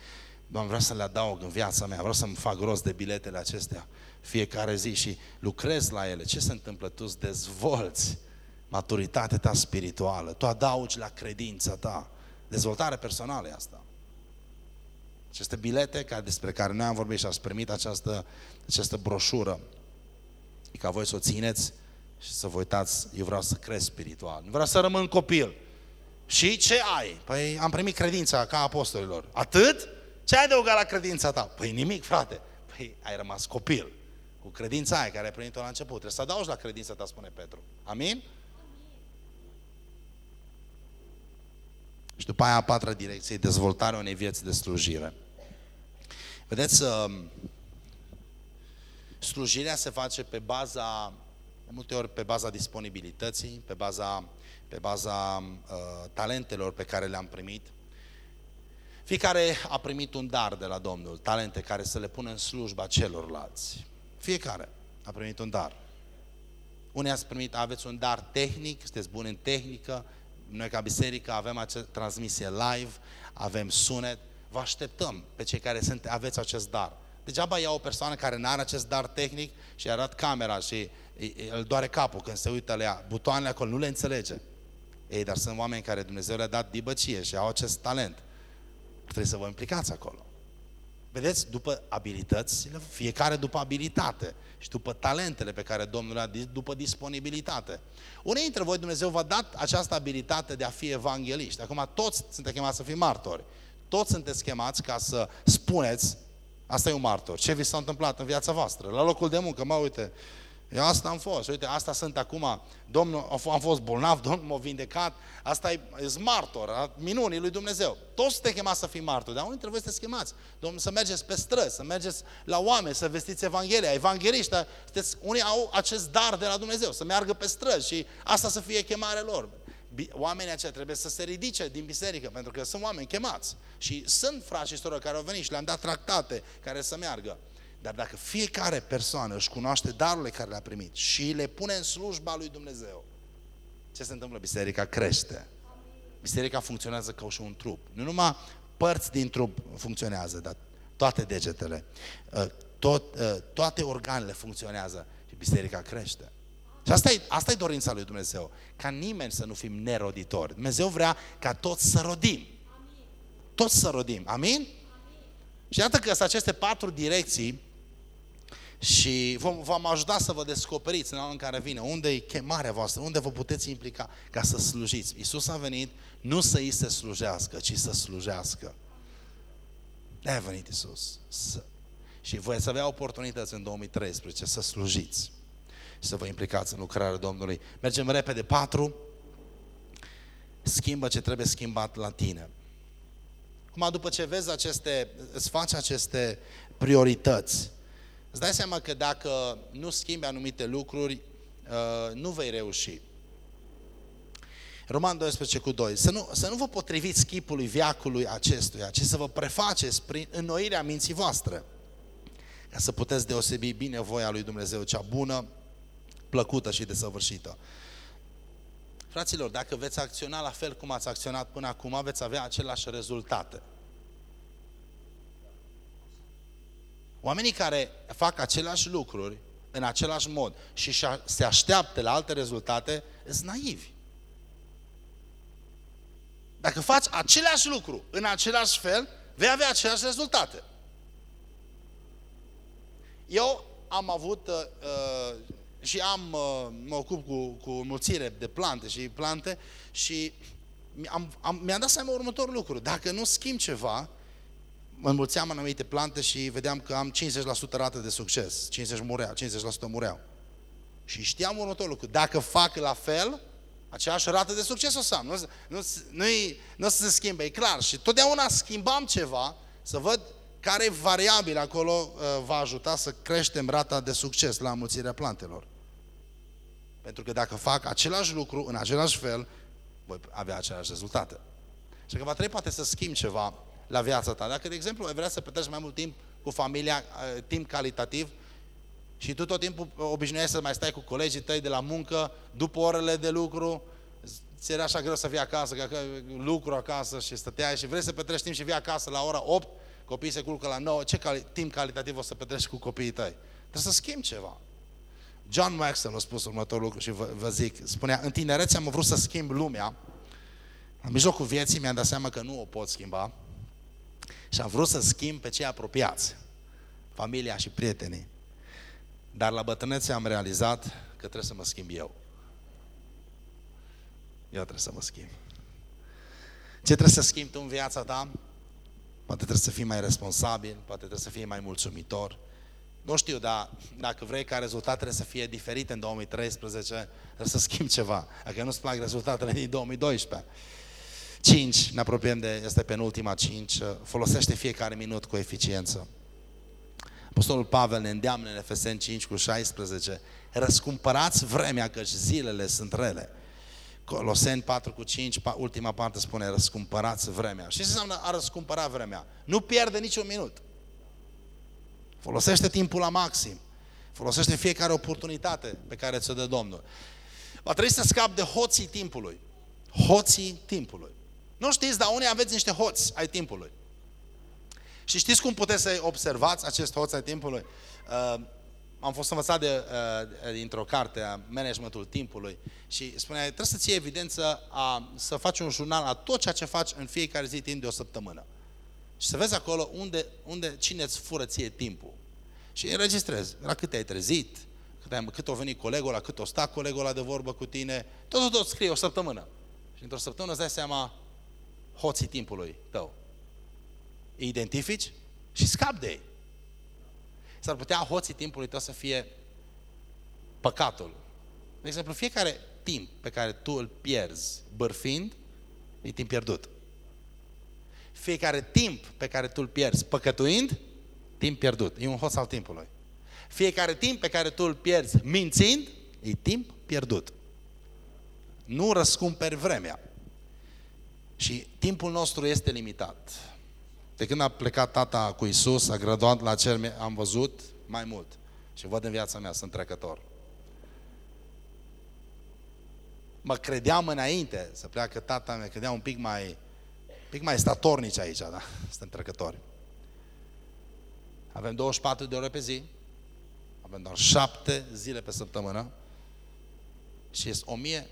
Doamne, vreau să le adaug în viața mea, vreau să-mi fac rost de biletele acestea fiecare zi și lucrez la ele. Ce se întâmplă? Tu îți dezvolți maturitatea ta spirituală, tu adaugi la credința ta. Dezvoltare personală e asta. Aceste bilete care, despre care noi am vorbit și ați primit această, această broșură, e ca voi să o țineți și să vă uitați, eu vreau să cresc spiritual, nu vreau să rămân copil. Și ce ai? Păi am primit credința ca apostolilor. Atât? Ce ai adăugat la credința ta? Păi nimic, frate. Păi ai rămas copil. Cu credința aia care ai primit-o la început. Trebuie să adaugi la credința ta, spune Petru. Amin? Și după aia a patra direcție, dezvoltarea unei vieți de slujire. Vedeți, um, slujirea se face pe baza, de multe ori pe baza disponibilității, pe baza, pe baza uh, talentelor pe care le-am primit. Fiecare a primit un dar de la Domnul, talente care să le pună în slujba celorlalți. Fiecare a primit un dar. Unii ați primit, aveți un dar tehnic, sunteți buni în tehnică, noi ca biserică avem acea transmisie live, avem sunet, vă așteptăm pe cei care sunt, aveți acest dar. Degeaba ia o persoană care nu are acest dar tehnic și arată camera și îl doare capul când se uită la ea. Butoanele acolo nu le înțelege. Ei, dar sunt oameni care Dumnezeu le-a dat dibăcie și au acest talent. Trebuie să vă implicați acolo. Vedeți, după abilități, fiecare după abilitate și după talentele pe care Domnul le-a dat, după disponibilitate. Unii dintre voi Dumnezeu v-a dat această abilitate de a fi evangeliști. Acum toți sunteți chemați să fim martori. Toți sunteți chemați ca să spuneți, asta e un martor, ce vi s-a întâmplat în viața voastră, la locul de muncă, mă uite, eu asta am fost, uite, asta sunt acum, Domnul, am fost bolnav, <laughs> Domnul m-a vindecat, asta e, e martor, minunii lui Dumnezeu. Toți sunteți chemați să fim martori, dar unii trebuie să sunteți chemați. Domnul, să mergeți pe străzi, să mergeți la oameni, să vestiți Evanghelia. Evangeliști, sunteți, unii au acest dar de la Dumnezeu, să meargă pe străzi și asta să fie chemarea lor oamenii aceia trebuie să se ridice din biserică, pentru că sunt oameni chemați. Și sunt frați și sorori care au venit și le-am dat tractate care să meargă. Dar dacă fiecare persoană își cunoaște darurile care le-a primit și le pune în slujba lui Dumnezeu, ce se întâmplă? Biserica crește. Biserica funcționează ca și un trup. Nu numai părți din trup funcționează, dar toate degetele, ă, tot, ă, toate organele funcționează și biserica crește. Și asta e, asta e dorința lui Dumnezeu, ca nimeni să nu fim neroditori. Dumnezeu vrea ca toți să rodim. Toți să rodim. Amin? Amin? Și iată că sunt aceste patru direcții și vom, vom ajuta să vă descoperiți în anul în care vine unde e chemarea voastră, unde vă puteți implica ca să slujiți. Iisus a venit nu să îi se slujească, ci să slujească. de a venit Iisus. Să... Și voi să avea oportunități în 2013 să slujiți și să vă implicați în lucrarea Domnului. Mergem repede. Patru, schimbă ce trebuie schimbat la tine. Acum, după ce vezi aceste, îți faci aceste priorități, îți dai seama că dacă nu schimbi anumite lucruri, uh, nu vei reuși. Roman 12 cu 2. Să nu, să nu vă potriviți chipului viacului acestuia, ci să vă prefaceți prin înnoirea minții voastre, ca să puteți deosebi bine voia lui Dumnezeu, cea bună, plăcută și desăvârșită. Fraților, dacă veți acționa la fel cum ați acționat până acum, veți avea aceleași rezultate. Oamenii care fac aceleași lucruri în același mod și se așteaptă la alte rezultate, sunt naivi. Dacă faci același lucru în același fel, vei avea aceleași rezultate. Eu am avut uh, și am, uh, mă ocup cu, cu mulțire de plante și plante și am, am, mi-am dat seama următorul lucru. Dacă nu schimb ceva, înmulțeam anumite plante și vedeam că am 50% rată de succes. 50 mureau, 50% mureau. Și știam următorul lucru. Dacă fac la fel, aceeași rată de succes o să am. Nu, nu, nu, nu să se schimbe, e clar. Și totdeauna schimbam ceva să văd care variabil acolo uh, va ajuta să creștem rata de succes la înmulțirea plantelor. Pentru că dacă fac același lucru în același fel, voi avea aceleași rezultate. Și că va trebui poate să schimbi ceva la viața ta. Dacă, de exemplu, ai vrea să petreci mai mult timp cu familia, uh, timp calitativ, Și tu tot timpul obișnuiești să mai stai cu colegii tăi de la muncă, după orele de lucru, ți era așa greu să vii acasă, că lucru acasă și stăteai și vrei să petrești timp și vii acasă la ora 8, copiii se culcă la 9, ce cali- timp calitativ o să petrești cu copiii tăi? Trebuie să schimbi ceva. John Maxwell a spus următorul lucru și vă, vă zic, spunea, în tinerețe am vrut să schimb lumea, în mijlocul vieții mi-am dat seama că nu o pot schimba și am vrut să schimb pe cei apropiați, familia și prietenii. Dar la bătrânețe am realizat că trebuie să mă schimb eu. Eu trebuie să mă schimb. Ce trebuie să schimbi tu în viața ta? Poate trebuie să fii mai responsabil, poate trebuie să fii mai mulțumitor. Nu știu, dar dacă vrei ca rezultatele să fie diferite în 2013, trebuie să schimbi ceva. Dacă nu-ți plac rezultatele din 2012. 5, ne apropiem de, este penultima 5, folosește fiecare minut cu eficiență. Apostolul Pavel ne îndeamnă în Efeseni 5 cu 16, răscumpărați vremea căci zilele sunt rele. Coloseni 4 cu 5, ultima parte spune răscumpărați vremea. Și ce înseamnă a răscumpăra vremea? Nu pierde niciun minut. Folosește timpul la maxim. Folosește fiecare oportunitate pe care ți-o dă Domnul. Va trebui să scapi de hoții timpului. Hoții timpului. Nu știți, dar unii aveți niște hoți ai timpului. Și știți cum puteți să observați acest hoț ai timpului? Uh, am fost învățat de, uh, dintr-o carte a managementul timpului și spunea, trebuie să ții evidență a, să faci un jurnal a tot ceea ce faci în fiecare zi timp de o săptămână. Și să vezi acolo unde, unde cine îți fură ție timpul. Și înregistrezi la cât ai trezit, cât, ai, cât a venit colegul la cât o sta colegul la de vorbă cu tine, tot, tot, tot scrie o săptămână. Și într-o săptămână îți dai seama hoții timpului tău. Îi identifici și scapi de ei. S-ar putea hoții timpului tău să fie păcatul. De exemplu, fiecare timp pe care tu îl pierzi bărfind, e timp pierdut. Fiecare timp pe care tu îl pierzi păcătuind, timp pierdut. E un hoț al timpului. Fiecare timp pe care tu îl pierzi mințind, e timp pierdut. Nu răscumperi vremea. Și timpul nostru este limitat. De când a plecat tata cu Isus, a graduat la cer, am văzut mai mult. Și văd în viața mea, sunt trecător. Mă credeam înainte să pleacă tata, mă credeam un pic mai, un pic mai statornici aici, da? <laughs> Sunt trecători. Avem 24 de ore pe zi, avem doar 7 zile pe săptămână și este 1000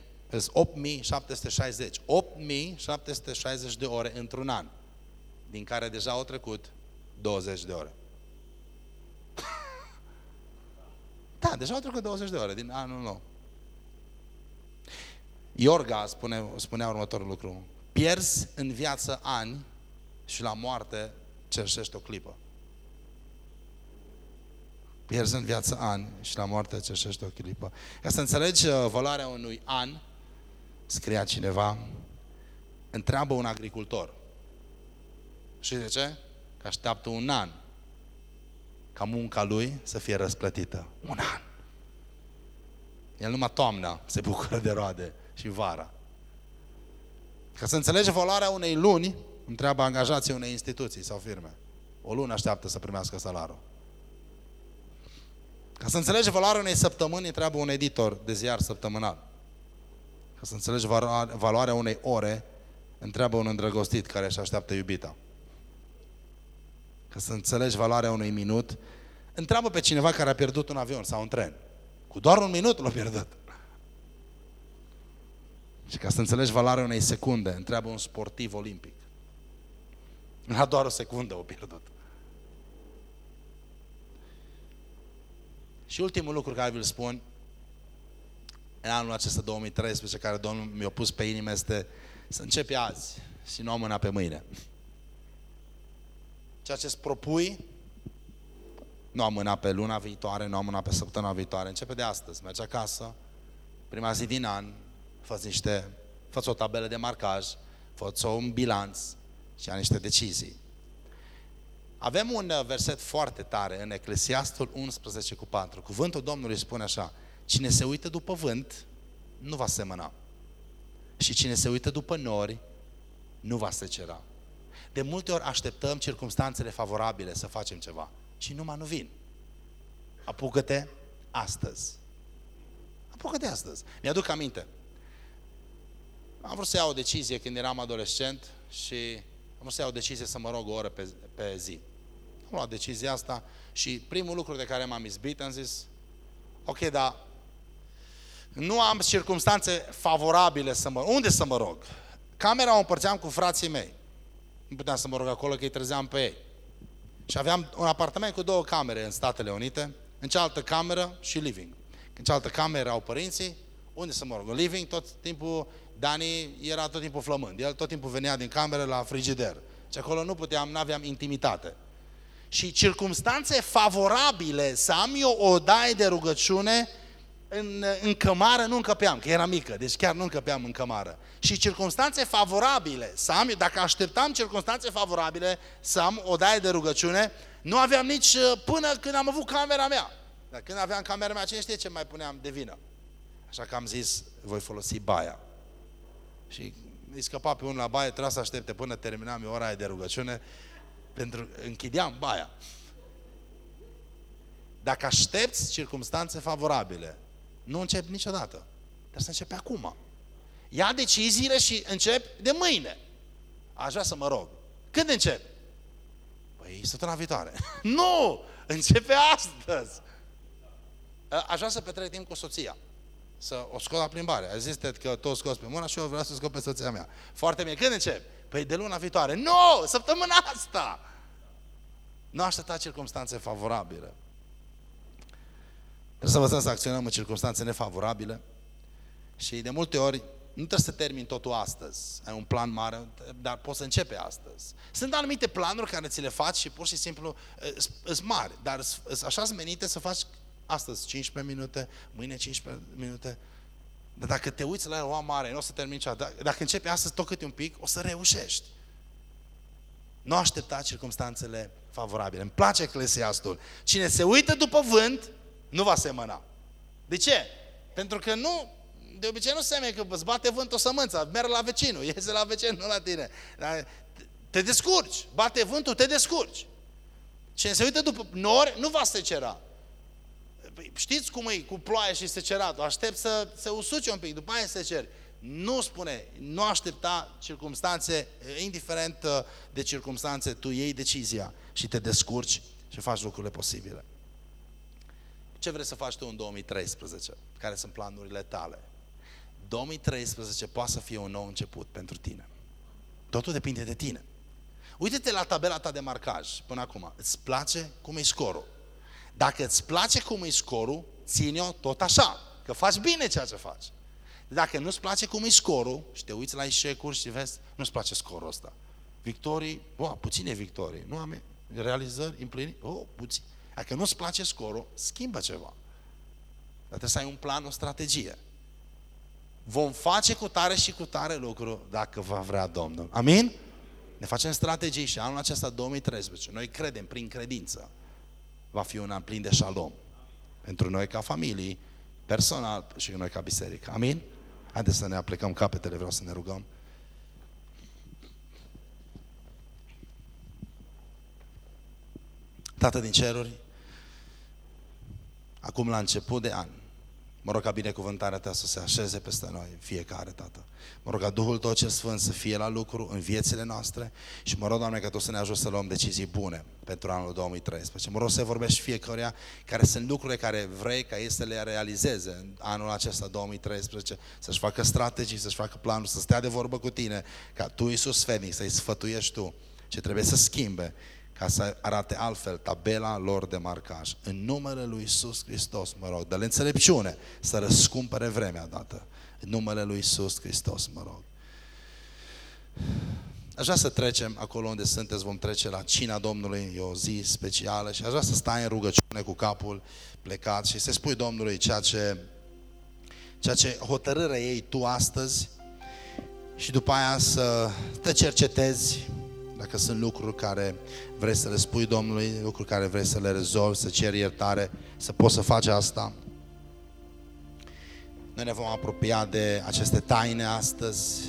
8760. 8760 de ore într-un an, din care deja au trecut 20 de ore. <laughs> Da, deja au trecut 20 de ore din anul nou. Iorga spune, spunea următorul lucru. Pierzi în viață ani și la moarte cerșești o clipă. Pierzi în viață ani și la moarte cerșești o clipă. Ca să înțelegi uh, valoarea unui an, scria cineva, întreabă un agricultor. Și de ce? Că așteaptă un an ca munca lui să fie răsplătită. Un an. El numai toamna se bucură de roade și vara. Ca să înțelege valoarea unei luni, întreabă angajații unei instituții sau firme. O lună așteaptă să primească salarul. Ca să înțelege valoarea unei săptămâni, întreabă un editor de ziar săptămânal. Ca să înțelegi valoarea unei ore, întreabă un îndrăgostit care își așteaptă iubita. Ca să înțelegi valoarea unui minut, întreabă pe cineva care a pierdut un avion sau un tren. Cu doar un minut l-a pierdut. Și ca să înțelegi valoarea unei secunde, întreabă un sportiv olimpic. La doar o secundă o pierdut. Și ultimul lucru care vi-l spun, în anul acesta 2013, care Domnul mi-a pus pe inimă, este să începi azi și nu mâna pe mâine. Ceea ce îți propui, nu amâna pe luna viitoare, nu amâna pe săptămâna viitoare, începe de astăzi, mergi acasă, prima zi din an, fă niște, fă o tabelă de marcaj, fă un bilanț și ai niște decizii. Avem un uh, verset foarte tare în Eclesiastul 11 cu 4. Cuvântul Domnului spune așa, cine se uită după vânt, nu va semăna. Și cine se uită după nori, nu va secera. De multe ori așteptăm circumstanțele favorabile să facem ceva și numai nu vin. Apucă-te astăzi. Apucă-te astăzi. Mi-aduc aminte. Am vrut să iau o decizie când eram adolescent și am vrut să iau o decizie să mă rog o oră pe, pe zi. Am luat decizia asta și primul lucru de care m-am izbit am zis, ok, dar nu am circunstanțe favorabile să mă... Unde să mă rog? Camera o împărțeam cu frații mei. Nu puteam să mă rog acolo că îi trezeam pe ei. Și aveam un apartament cu două camere în Statele Unite, în cealaltă cameră și living. În cealaltă cameră erau părinții, unde să mă rog? În living tot timpul, Dani era tot timpul flămând. El tot timpul venea din cameră la frigider. Și acolo nu puteam, nu aveam intimitate. Și circumstanțe favorabile să am eu o daie de rugăciune în, în cămară nu încăpeam, că era mică, deci chiar nu încăpeam în cămară. Și circunstanțe favorabile, să am, dacă așteptam circunstanțe favorabile să am o daie de rugăciune, nu aveam nici uh, până când am avut camera mea. Dar când aveam camera mea, cine știe ce mai puneam de vină? Așa că am zis, voi folosi baia. Și îi scăpa pe unul la baie, trebuia să aștepte până terminam eu ora de rugăciune, pentru închideam baia. Dacă aștepți circunstanțe favorabile, nu încep niciodată. Dar să începe acum. Ia deciziile și încep de mâine. Aș vrea să mă rog. Când încep? Păi săptămâna viitoare. <laughs> nu! Începe astăzi. Aș vrea să petrec timp cu soția. Să o scot la plimbare. A zis că tot scos pe mâna și eu vreau să scot pe soția mea. Foarte bine. Când încep? Păi de luna viitoare. Nu! Săptămâna asta! Nu aștepta circunstanțe favorabile. Trebuie să învățăm să acționăm în circunstanțe nefavorabile și de multe ori nu trebuie să termin totul astăzi. Ai un plan mare, dar poți să începe astăzi. Sunt anumite planuri care ți le faci și pur și simplu sunt mari, dar sunt așa menite să faci astăzi 15 minute, mâine 15 minute. Dar dacă te uiți la o mare, nu o să termini niciodată. Dacă începi astăzi tot câte un pic, o să reușești. Nu aștepta circunstanțele favorabile. Îmi place Eclesiastul. Cine se uită după vânt, nu va semăna. De ce? Pentru că nu, de obicei nu semene că îți bate vânt o sămânță, merg la vecinul, <laughs> iese la vecin, nu la tine. Dar te descurci, bate vântul, te descurci. Cine se uită după nori, nu va secera. Păi, știți cum e cu ploaie și seceratul? Aștept să se usuce un pic, după aia se cer. Nu spune, nu aștepta circumstanțe, indiferent uh, de circumstanțe, tu iei decizia și te descurci și faci lucrurile posibile. Ce vrei să faci tu în 2013? Care sunt planurile tale? 2013 poate să fie un nou început pentru tine. Totul depinde de tine. Uite-te la tabela ta de marcaj până acum. Îți place cum e scorul. Dacă îți place cum e scorul, ține-o tot așa, că faci bine ceea ce faci. Dacă nu-ți place cum e scorul și te uiți la eșecuri și vezi, nu-ți place scorul ăsta. Victorii, wow, puține victorii, nu am realizări, împliniri, oh, puțin. Dacă nu-ți place scorul, schimbă ceva. Dar trebuie să ai un plan, o strategie. Vom face cu tare și cu tare lucru dacă va vrea Domnul. Amin? Ne facem strategii și anul acesta 2013, noi credem prin credință, va fi un an plin de șalom. Pentru noi ca familii, personal și noi ca biserică. Amin? Haideți să ne aplicăm capetele, vreau să ne rugăm. Tată din ceruri, acum la început de an. Mă rog ca binecuvântarea Ta să se așeze peste noi, fiecare, Tată. Mă rog ca Duhul Tău cel Sfânt să fie la lucru în viețile noastre și mă rog, Doamne, că Tu să ne ajut să luăm decizii bune pentru anul 2013. Mă rog să vorbești fiecăruia care sunt lucruri care vrei ca ei să le realizeze în anul acesta 2013, să-și facă strategii, să-și facă planuri, să stea de vorbă cu Tine, ca Tu, Iisus Fenic, să-i sfătuiești Tu ce trebuie să schimbe ca să arate altfel tabela lor de marcaj. În numele lui Isus Hristos, mă rog, dă-le înțelepciune să răscumpere vremea dată. În numele lui Isus Hristos, mă rog. Aș vrea să trecem acolo unde sunteți, vom trece la cina Domnului, e o zi specială și aș vrea să stai în rugăciune cu capul plecat și să spui Domnului ceea ce, ceea ce hotărârea ei tu astăzi și după aia să te cercetezi dacă sunt lucruri care vrei să le spui Domnului, lucruri care vrei să le rezolvi, să ceri iertare, să poți să faci asta. Noi ne vom apropia de aceste taine astăzi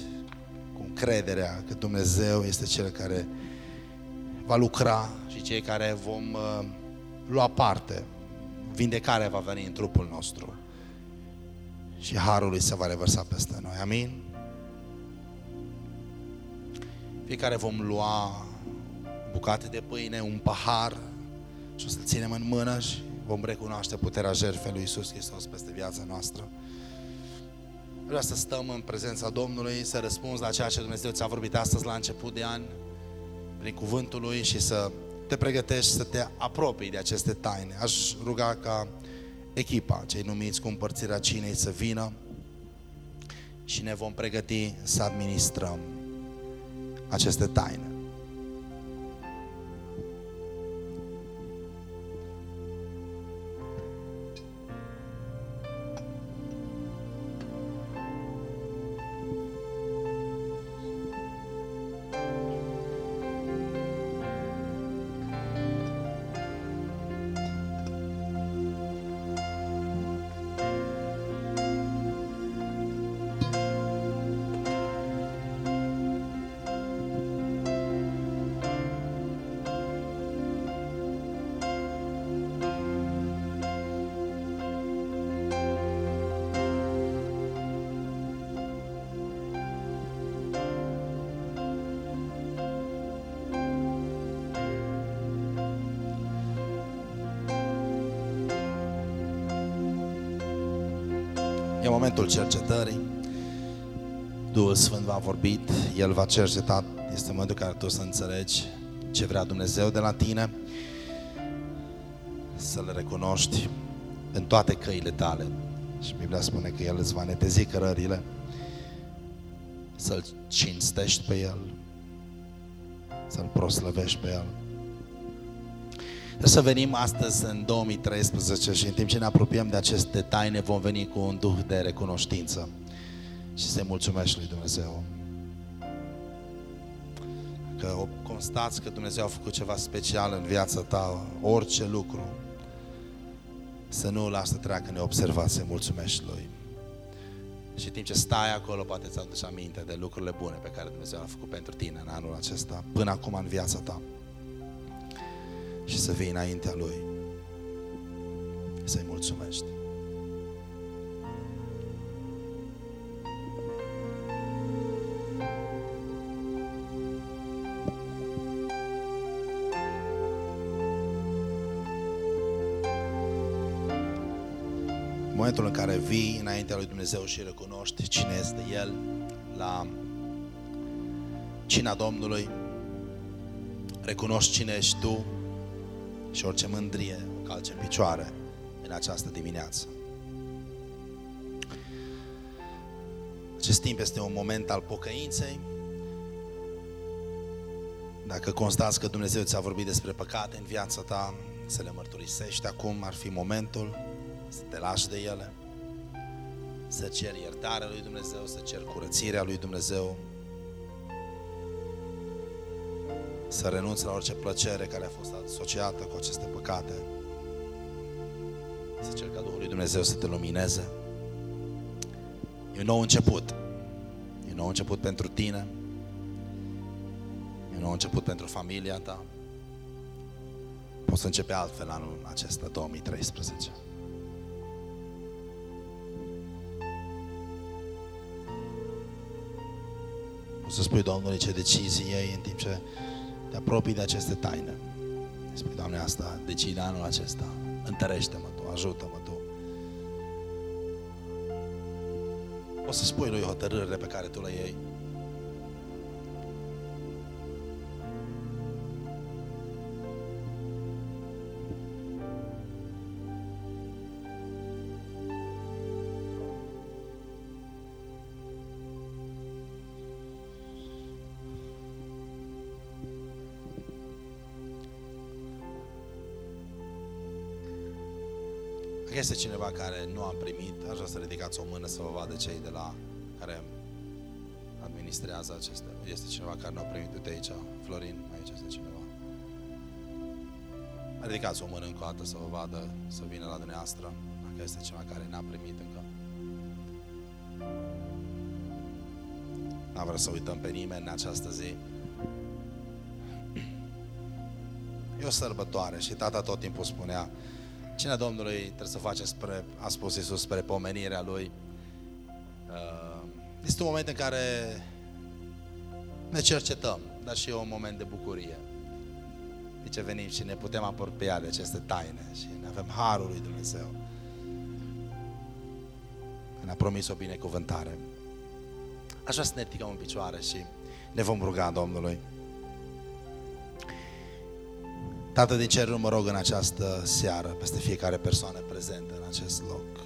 cu încrederea că Dumnezeu este Cel care va lucra și cei care vom uh, lua parte, vindecarea va veni în trupul nostru și harul lui se va revărsa peste noi. Amin? Fiecare vom lua bucate de pâine, un pahar și o să-l ținem în mână și vom recunoaște puterea jertfei lui Isus Hristos peste viața noastră. Vreau să stăm în prezența Domnului, să răspunzi la ceea ce Dumnezeu ți-a vorbit astăzi la început de an, prin cuvântul Lui și să te pregătești să te apropii de aceste taine. Aș ruga ca echipa, cei numiți cu împărțirea cinei, să vină și ne vom pregăti să administrăm aceste taine. Cercetării. Duhul Sfânt va vorbit, El va cerceta, este momentul în care tu să înțelegi ce vrea Dumnezeu de la tine, să le recunoști în toate căile tale. Și Biblia spune că El îți va netezi cărările, să-L cinstești pe El, să-L proslăvești pe El. Să venim astăzi în 2013 și în timp ce ne apropiem de aceste taine vom veni cu un duh de recunoștință și să-i mulțumești lui Dumnezeu. Că constați că Dumnezeu a făcut ceva special în viața ta, orice lucru, să nu lasă să treacă neobservat, să-i mulțumești lui. Și în timp ce stai acolo, poate ți aduci aminte de lucrurile bune pe care Dumnezeu a făcut pentru tine în anul acesta, până acum în viața ta și să vii înaintea Lui să-i mulțumești. În momentul în care vii înaintea lui Dumnezeu și recunoști cine este El la cina Domnului, recunoști cine ești tu, și orice mândrie o calce în picioare în această dimineață. Acest timp este un moment al pocăinței. Dacă constați că Dumnezeu ți-a vorbit despre păcate în viața ta, să le mărturisești acum, ar fi momentul să te lași de ele, să ceri iertarea lui Dumnezeu, să ceri curățirea lui Dumnezeu, să renunți la orice plăcere care a fost asociată cu aceste păcate. Să cer ca Duhul lui Dumnezeu să te lumineze. E un nou început. E un nou început pentru tine. E un nou început pentru familia ta. Poți să începe altfel anul acesta, 2013. Poți să spui Domnului ce decizii iei în timp ce te apropii de aceste taine. Spui, Doamne, asta, decide anul acesta. Întărește-mă Tu, ajută-mă Tu. O să spui lui hotărârile pe care Tu le iei. Este cineva care nu a primit, aș vrea să ridicați o mână să vă vadă cei de la care administrează acestea. Este cineva care nu a primit, uite aici, Florin, aici este cineva. Ridicați o mână încă o dată să vă vadă, să vină la dumneavoastră, dacă este cineva care n-a primit încă. N-am vrea să uităm pe nimeni în această zi. E o sărbătoare și tata tot timpul spunea, Cina Domnului trebuie să face spre, a spus Iisus, spre pomenirea Lui. Uh, este un moment în care ne cercetăm, dar și un moment de bucurie. De ce venim și ne putem apropia de aceste taine și ne avem harul lui Dumnezeu. Ne-a promis o binecuvântare. Aș vrea să ne ridicăm în picioare și ne vom ruga Domnului. Tată din cer, mă rog în această seară, peste fiecare persoană prezentă în acest loc.